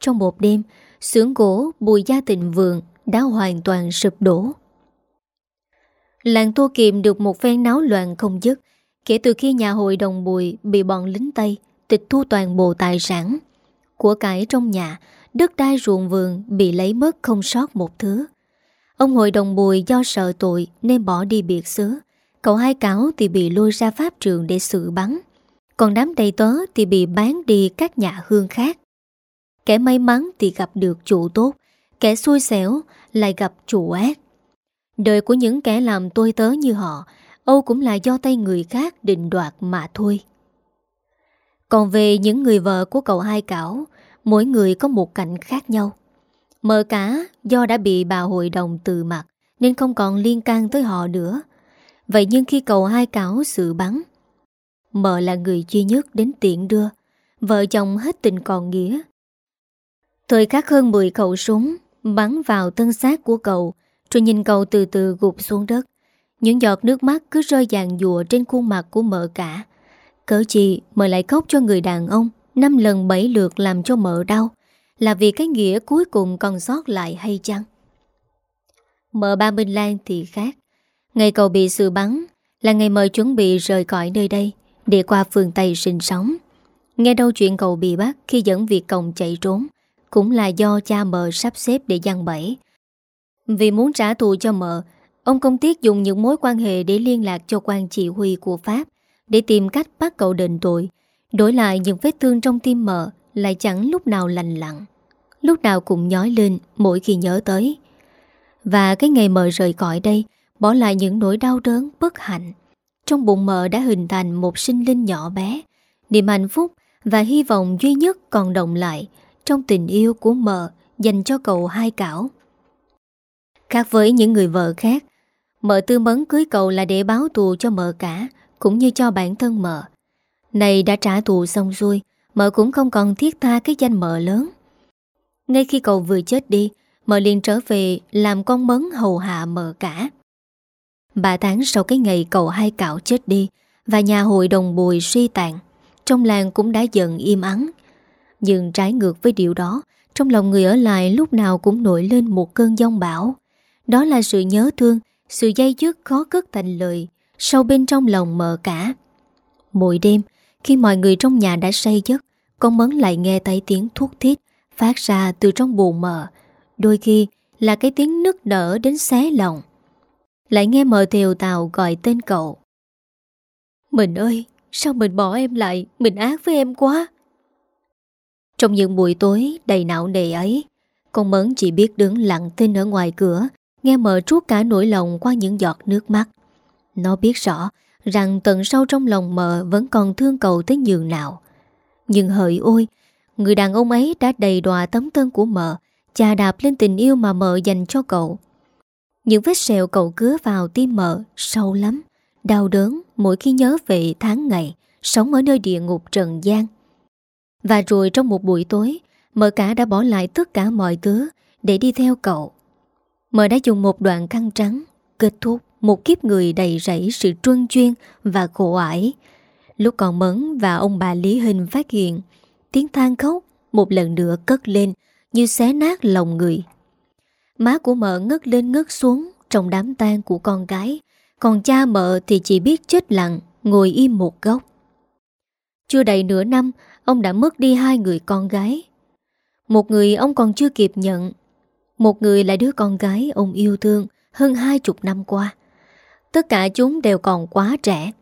Trong một đêm, xưởng gỗ bùi gia tịnh vườn Đã hoàn toàn sụp đổ. Làng Tô Kiệm được một phen náo loạn không dứt Kể từ khi nhà hội đồng bùi Bị bọn lính Tây Tịch thu toàn bộ tài sản Của cải trong nhà đất đai ruộng vườn bị lấy mất không sót một thứ. Ông hội đồng bùi do sợ tội nên bỏ đi biệt xứ. Cậu hai cáo thì bị lôi ra pháp trường để xử bắn. Còn đám đầy tớ thì bị bán đi các nhà hương khác. Kẻ may mắn thì gặp được chủ tốt, kẻ xui xẻo lại gặp chủ ác. Đời của những kẻ làm tôi tớ như họ, Âu cũng là do tay người khác định đoạt mà thôi. Còn về những người vợ của cậu hai cảo, Mỗi người có một cảnh khác nhau. Mờ cả do đã bị bà hội đồng từ mặt Nên không còn liên can tới họ nữa. Vậy nhưng khi cầu hai cáo sự bắn Mờ là người duy nhất đến tiện đưa. Vợ chồng hết tình còn nghĩa. Thời khắc hơn 10 khẩu súng Bắn vào thân xác của cậu Rồi nhìn cậu từ từ gục xuống đất. Những giọt nước mắt cứ rơi dàn dùa trên khuôn mặt của mợ cả. Cỡ chị mợ lại khóc cho người đàn ông, Năm lần bảy lượt làm cho mợ đau. Là vì cái nghĩa cuối cùng còn sót lại hay chăng? Mợ ba Minh Lan thì khác. Ngày cậu bị sự bắn Là ngày mợ chuẩn bị rời khỏi nơi đây Để qua phương Tây sinh sống. Nghe đâu chuyện cậu bị bắt Khi dẫn việc còng chạy trốn Cũng là do cha mợ sắp xếp để giăng bẫy. Vì muốn trả thù cho mợ Ông công tiết dùng những mối quan hệ Để liên lạc cho quan chỉ huy của Pháp Để tìm cách bắt cậu đền tội. Đổi lại, những vết thương trong tim mợ Lại chẳng lúc nào lành lặng Lúc nào cũng nhói lên Mỗi khi nhớ tới. Và cái ngày mợ rời khỏi đây, Bỏ lại những nỗi đau đớn, bất hạnh. Trong bụng mợ đã hình thành một sinh linh nhỏ bé. Niềm hạnh phúc và hy vọng duy nhất còn động lại Trong tình yêu của mợ Dành cho cậu hai cảo. Khác với những người vợ khác Mợ tư mấn cưới cậu là để báo thù cho mợ cả, Cũng như cho bản thân mợ. Này đã trả thù xong xuôi, Mợ cũng không còn thiết tha cái danh mợ lớn. Ngay khi cậu vừa chết đi, Mợ liền trở về Làm con mấn hầu hạ mợ cả. Ba tháng sau cái ngày cậu hai cạo chết đi, Và nhà hội đồng bùi suy tàn, Trong làng cũng đã dần im ắng. Nhưng trái ngược với điều đó, Trong lòng người ở lại lúc nào cũng nổi lên một cơn giông bão. Đó là sự nhớ thương sự dây dứt khó cất thành lời, Sâu bên trong lòng mờ cả. Mỗi đêm, Khi mọi người trong nhà đã say giấc, Con mấn lại nghe thấy tiếng thuốc thiết Phát ra từ trong bù mờ. Đôi khi là cái tiếng nức nở đến xé lòng. Lại nghe mờ tiều tàu gọi tên cậu. Mình ơi, Sao mình bỏ em lại? Mình ác với em quá. Trong những buổi tối đầy não nề ấy, Con Mấn chỉ biết đứng lặng tin ở ngoài cửa Nghe mờ trút cả nỗi lòng qua những giọt nước mắt Nó biết rõ Rằng tận sâu trong lòng mờ Vẫn còn thương cầu tới nhường nào Nhưng hỡi ôi Người đàn ông ấy đã đầy đọa tấm thân của mờ Chà đạp lên tình yêu mà mờ dành cho cậu những vết sẹo cậu cứa vào tim mợ sâu lắm, đau đớn mỗi khi nhớ về tháng ngày sống ở nơi địa ngục trần gian. Và rồi trong một buổi tối, mợ cả đã bỏ lại tất cả mọi thứ để đi theo cậu. Mợ đã dùng một đoạn khăn trắng kết thúc một kiếp người đầy rẫy sự truân chuyên và khổ ải. Lúc còn mẫn và ông bà Lý Hình phát hiện, tiếng than khóc một lần nữa cất lên như xé nát lòng người. Má của mợ ngất lên ngất xuống Trong đám tang của con gái Còn cha mợ thì chỉ biết chết lặng Ngồi im một góc Chưa đầy nửa năm Ông đã mất đi hai người con gái Một người ông còn chưa kịp nhận một người là đứa con gái Ông yêu thương hơn hai chục năm qua Tất cả chúng đều còn quá trẻ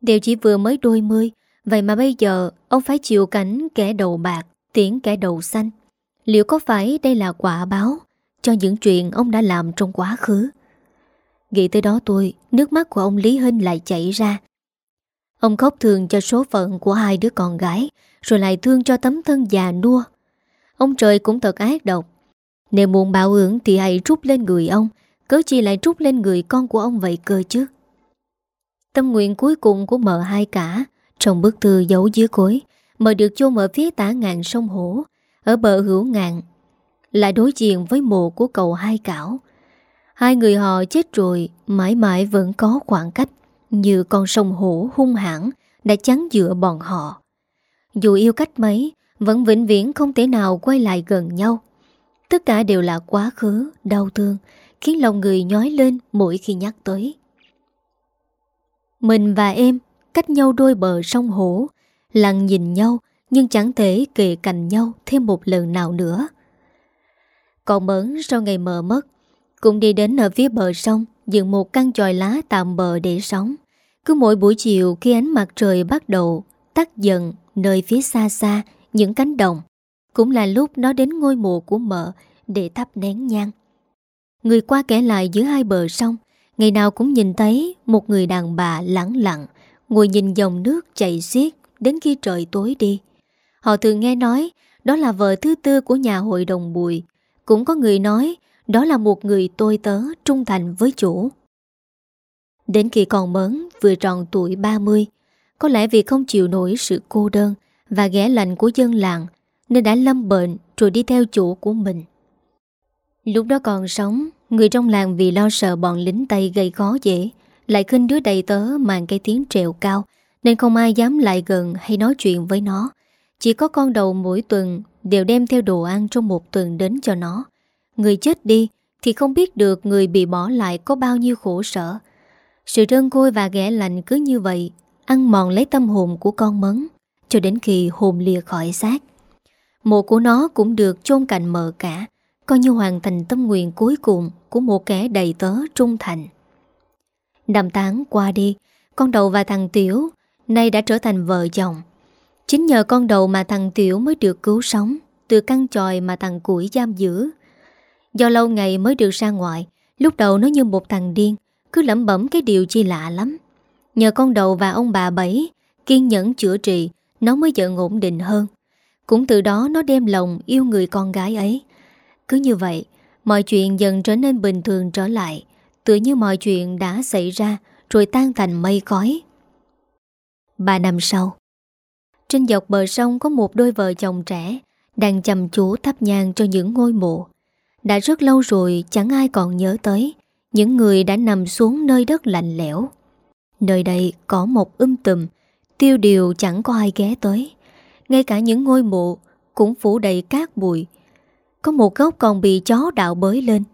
Đều chỉ vừa mới đôi mươi Vậy mà bây giờ Ông phải chịu cảnh kẻ đầu bạc Tiễn kẻ đầu xanh Liệu có phải đây là quả báo cho những chuyện ông đã làm trong quá khứ. Nghĩ tới đó tôi, nước mắt của ông Lý Hinh lại chảy ra. Ông khóc thường cho số phận của hai đứa con gái, rồi lại thương cho tấm thân già nua. Ông trời cũng thật ác độc. Nếu muốn bảo ứng thì hãy trút lên người ông, cớ chi lại trút lên người con của ông vậy cơ chứ. Tâm nguyện cuối cùng của mợ hai cả, trong bức thư giấu dưới cối, mợ được chôn ở phía tả ngàn sông Hổ, ở bờ hữu ngàn lại đối diện với mộ của cậu hai cảo. Hai người họ chết rồi, mãi mãi vẫn có khoảng cách, như con sông hổ hung hãn đã chắn giữa bọn họ. Dù yêu cách mấy, vẫn vĩnh viễn không thể nào quay lại gần nhau. Tất cả đều là quá khứ, đau thương, khiến lòng người nhói lên mỗi khi nhắc tới. Mình và em cách nhau đôi bờ sông hổ, lặng nhìn nhau nhưng chẳng thể kề cạnh nhau thêm một lần nào nữa. Còn Mẫn sau ngày mờ mất Cũng đi đến ở phía bờ sông Dựng một căn tròi lá tạm bờ để sống Cứ mỗi buổi chiều khi ánh mặt trời bắt đầu Tắt dần nơi phía xa xa Những cánh đồng cũng là lúc nó đến ngôi mộ của mợ Để thắp nén nhang. Người qua kẻ lại giữa hai bờ sông Ngày nào cũng nhìn thấy Một người đàn bà lặng lặng Ngồi nhìn dòng nước chảy xiết Đến khi trời tối đi. Họ thường nghe nói Đó là vợ thứ tư của nhà hội đồng bùi. Cũng có người nói đó là một người tôi tớ trung thành với chủ. Đến khi còn mớn vừa tròn tuổi 30, có lẽ vì không chịu nổi sự cô đơn và ghẻ lạnh của dân làng nên đã lâm bệnh rồi đi theo chủ của mình. Lúc đó còn sống, người trong làng vì lo sợ bọn lính Tây gây khó dễ, lại khinh đứa đầy tớ mang cái tiếng trèo cao Nên không ai dám lại gần hay nói chuyện với nó. Chỉ có con đầu mỗi tuần Đều đem theo đồ ăn trong một tuần đến cho nó. Người chết đi Thì không biết được người bị bỏ lại Có bao nhiêu khổ sở. Sự đơn côi và ghẻ lạnh cứ như vậy Ăn mòn lấy tâm hồn của con mấn Cho đến khi hồn lìa khỏi xác. Mộ của nó cũng được chôn cạnh mờ cả. Coi như hoàn thành tâm nguyện cuối cùng Của một kẻ đầy tớ trung thành. Năm tháng qua đi, Con đầu và thằng Tiểu Nay đã trở thành vợ chồng. Chính nhờ con đầu mà thằng Tiểu mới được cứu sống, Từ căn tròi mà thằng Củi giam giữ. Do lâu ngày mới được ra ngoài, Lúc đầu nó như một thằng điên, Cứ lẩm bẩm cái điều chi lạ lắm. Nhờ con đầu và ông bà Bảy Kiên nhẫn chữa trị, Nó mới dần ổn định hơn. Cũng từ đó nó đem lòng yêu người con gái ấy. Cứ như vậy, Mọi chuyện dần trở nên bình thường trở lại, Tựa như mọi chuyện đã xảy ra Rồi tan thành mây khói. Ba năm sau, Trên dọc bờ sông có một đôi vợ chồng trẻ Đang chăm chú thắp nhang cho những ngôi mộ. Đã rất lâu rồi chẳng ai còn nhớ tới, Những người đã nằm xuống nơi đất lạnh lẽo. Nơi đây có một um tùm, Tiêu điều chẳng có ai ghé tới. Ngay cả những ngôi mộ Cũng phủ đầy cát bụi. Có một gốc còn bị chó đạo bới lên.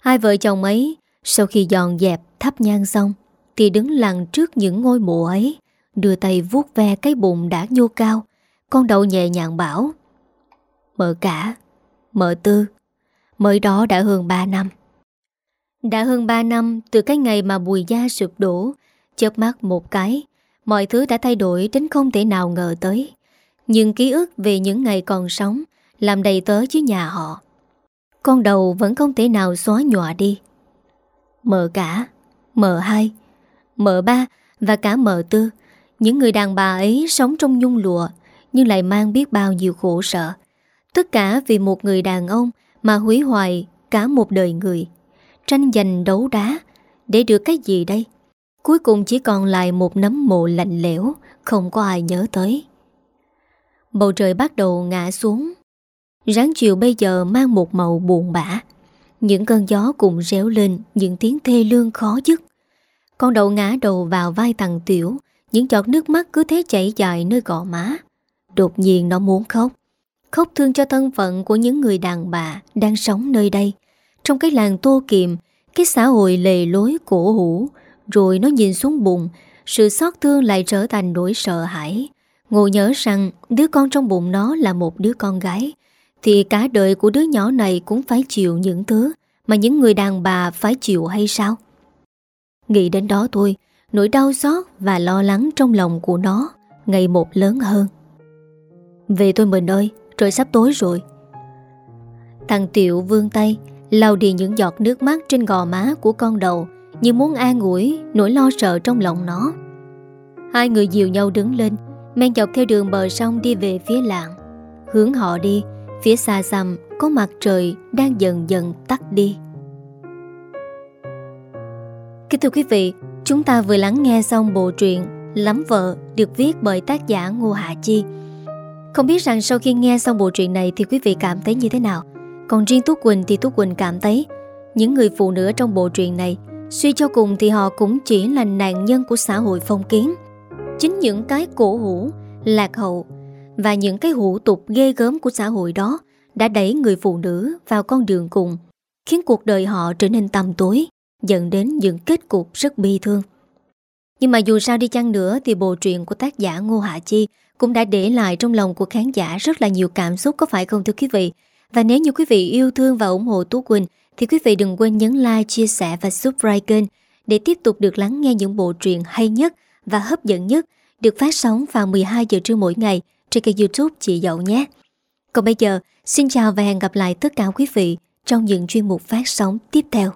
Hai vợ chồng ấy, Sau khi dọn dẹp thắp nhang xong, Thì đứng lặng trước những ngôi mộ ấy, Đưa tay vuốt ve cái bụng đã nhô cao. Con đầu nhẹ nhàng bảo, Mợ cả, Mợ tư, Mới đó đã hơn 3 năm. Đã hơn 3 năm từ cái ngày mà bùi da sụp đổ, Chớp mắt một cái, Mọi thứ đã thay đổi đến không thể nào ngờ tới. Nhưng ký ức về những ngày còn sống Làm đầy tớ chứ nhà họ. Con đầu vẫn không thể nào xóa nhòa đi. Mợ cả Mợ hai Mợ ba Và cả mợ tư. Những người đàn bà ấy sống trong nhung lụa Nhưng lại mang biết bao nhiêu khổ sợ Tất cả vì một người đàn ông Mà hủy hoại cả một đời người. Tranh giành đấu đá Để được cái gì đây? Cuối cùng chỉ còn lại một nấm mộ lạnh lẽo, Không có ai nhớ tới. Bầu trời bắt đầu ngã xuống. Ráng chiều bây giờ mang một màu buồn bã. Những cơn gió cùng réo lên, Những tiếng thê lương khó dứt. Con đầu ngã đầu vào vai thằng Tiểu, những giọt nước mắt cứ thế chảy dài nơi gò má. Đột nhiên nó muốn khóc. Khóc thương cho thân phận của những người đàn bà Đang sống nơi đây. Trong cái làng tô kiềm, Cái xã hội lề lối cổ hủ, Rồi nó nhìn xuống bụng, Sự xót thương lại trở thành nỗi sợ hãi. Ngộ nhớ rằng Đứa con trong bụng nó là một đứa con gái, Thì cả đời của đứa nhỏ này Cũng phải chịu những thứ Mà những người đàn bà phải chịu hay sao? Nghĩ đến đó thôi, Nỗi đau xót và lo lắng trong lòng của nó Ngày một lớn hơn. Về tôi mình ơi, Trời sắp tối rồi. Thằng tiểu vươn tay, lau đi những giọt nước mắt trên gò má của con đầu Như muốn an ủi Nỗi lo sợ trong lòng nó. Hai người dìu nhau đứng lên Men dọc theo đường bờ sông đi về phía làng. Hướng họ đi, Phía xa xăm, có mặt trời Đang dần dần tắt đi. Kính thưa quý vị, Chúng ta vừa lắng nghe xong bộ truyện Lắm vợ được viết bởi tác giả Ngô Hạ Chi. Không biết rằng sau khi nghe xong bộ truyện này thì quý vị cảm thấy như thế nào? Còn riêng Tú Quỳnh thì Tú Quỳnh cảm thấy Những người phụ nữ trong bộ truyện này Suy cho cùng thì họ cũng chỉ là nạn nhân của xã hội phong kiến. Chính những cái cổ hủ, lạc hậu Và những cái hủ tục ghê gớm của xã hội đó Đã đẩy người phụ nữ vào con đường cùng Khiến cuộc đời họ trở nên tăm tối dẫn đến những kết cục rất bi thương. Nhưng mà dù sao đi chăng nữa thì bộ truyện của tác giả Ngô Hạ Chi cũng đã để lại trong lòng của khán giả rất là nhiều cảm xúc có phải không thưa quý vị? Và nếu như quý vị yêu thương và ủng hộ Tú Quỳnh thì quý vị đừng quên nhấn like, chia sẻ và subscribe kênh để tiếp tục được lắng nghe những bộ truyện hay nhất và hấp dẫn nhất được phát sóng vào 12 giờ trưa mỗi ngày trên kênh youtube Chị Dậu nhé. Còn bây giờ, xin chào và hẹn gặp lại tất cả quý vị trong những chuyên mục phát sóng tiếp theo.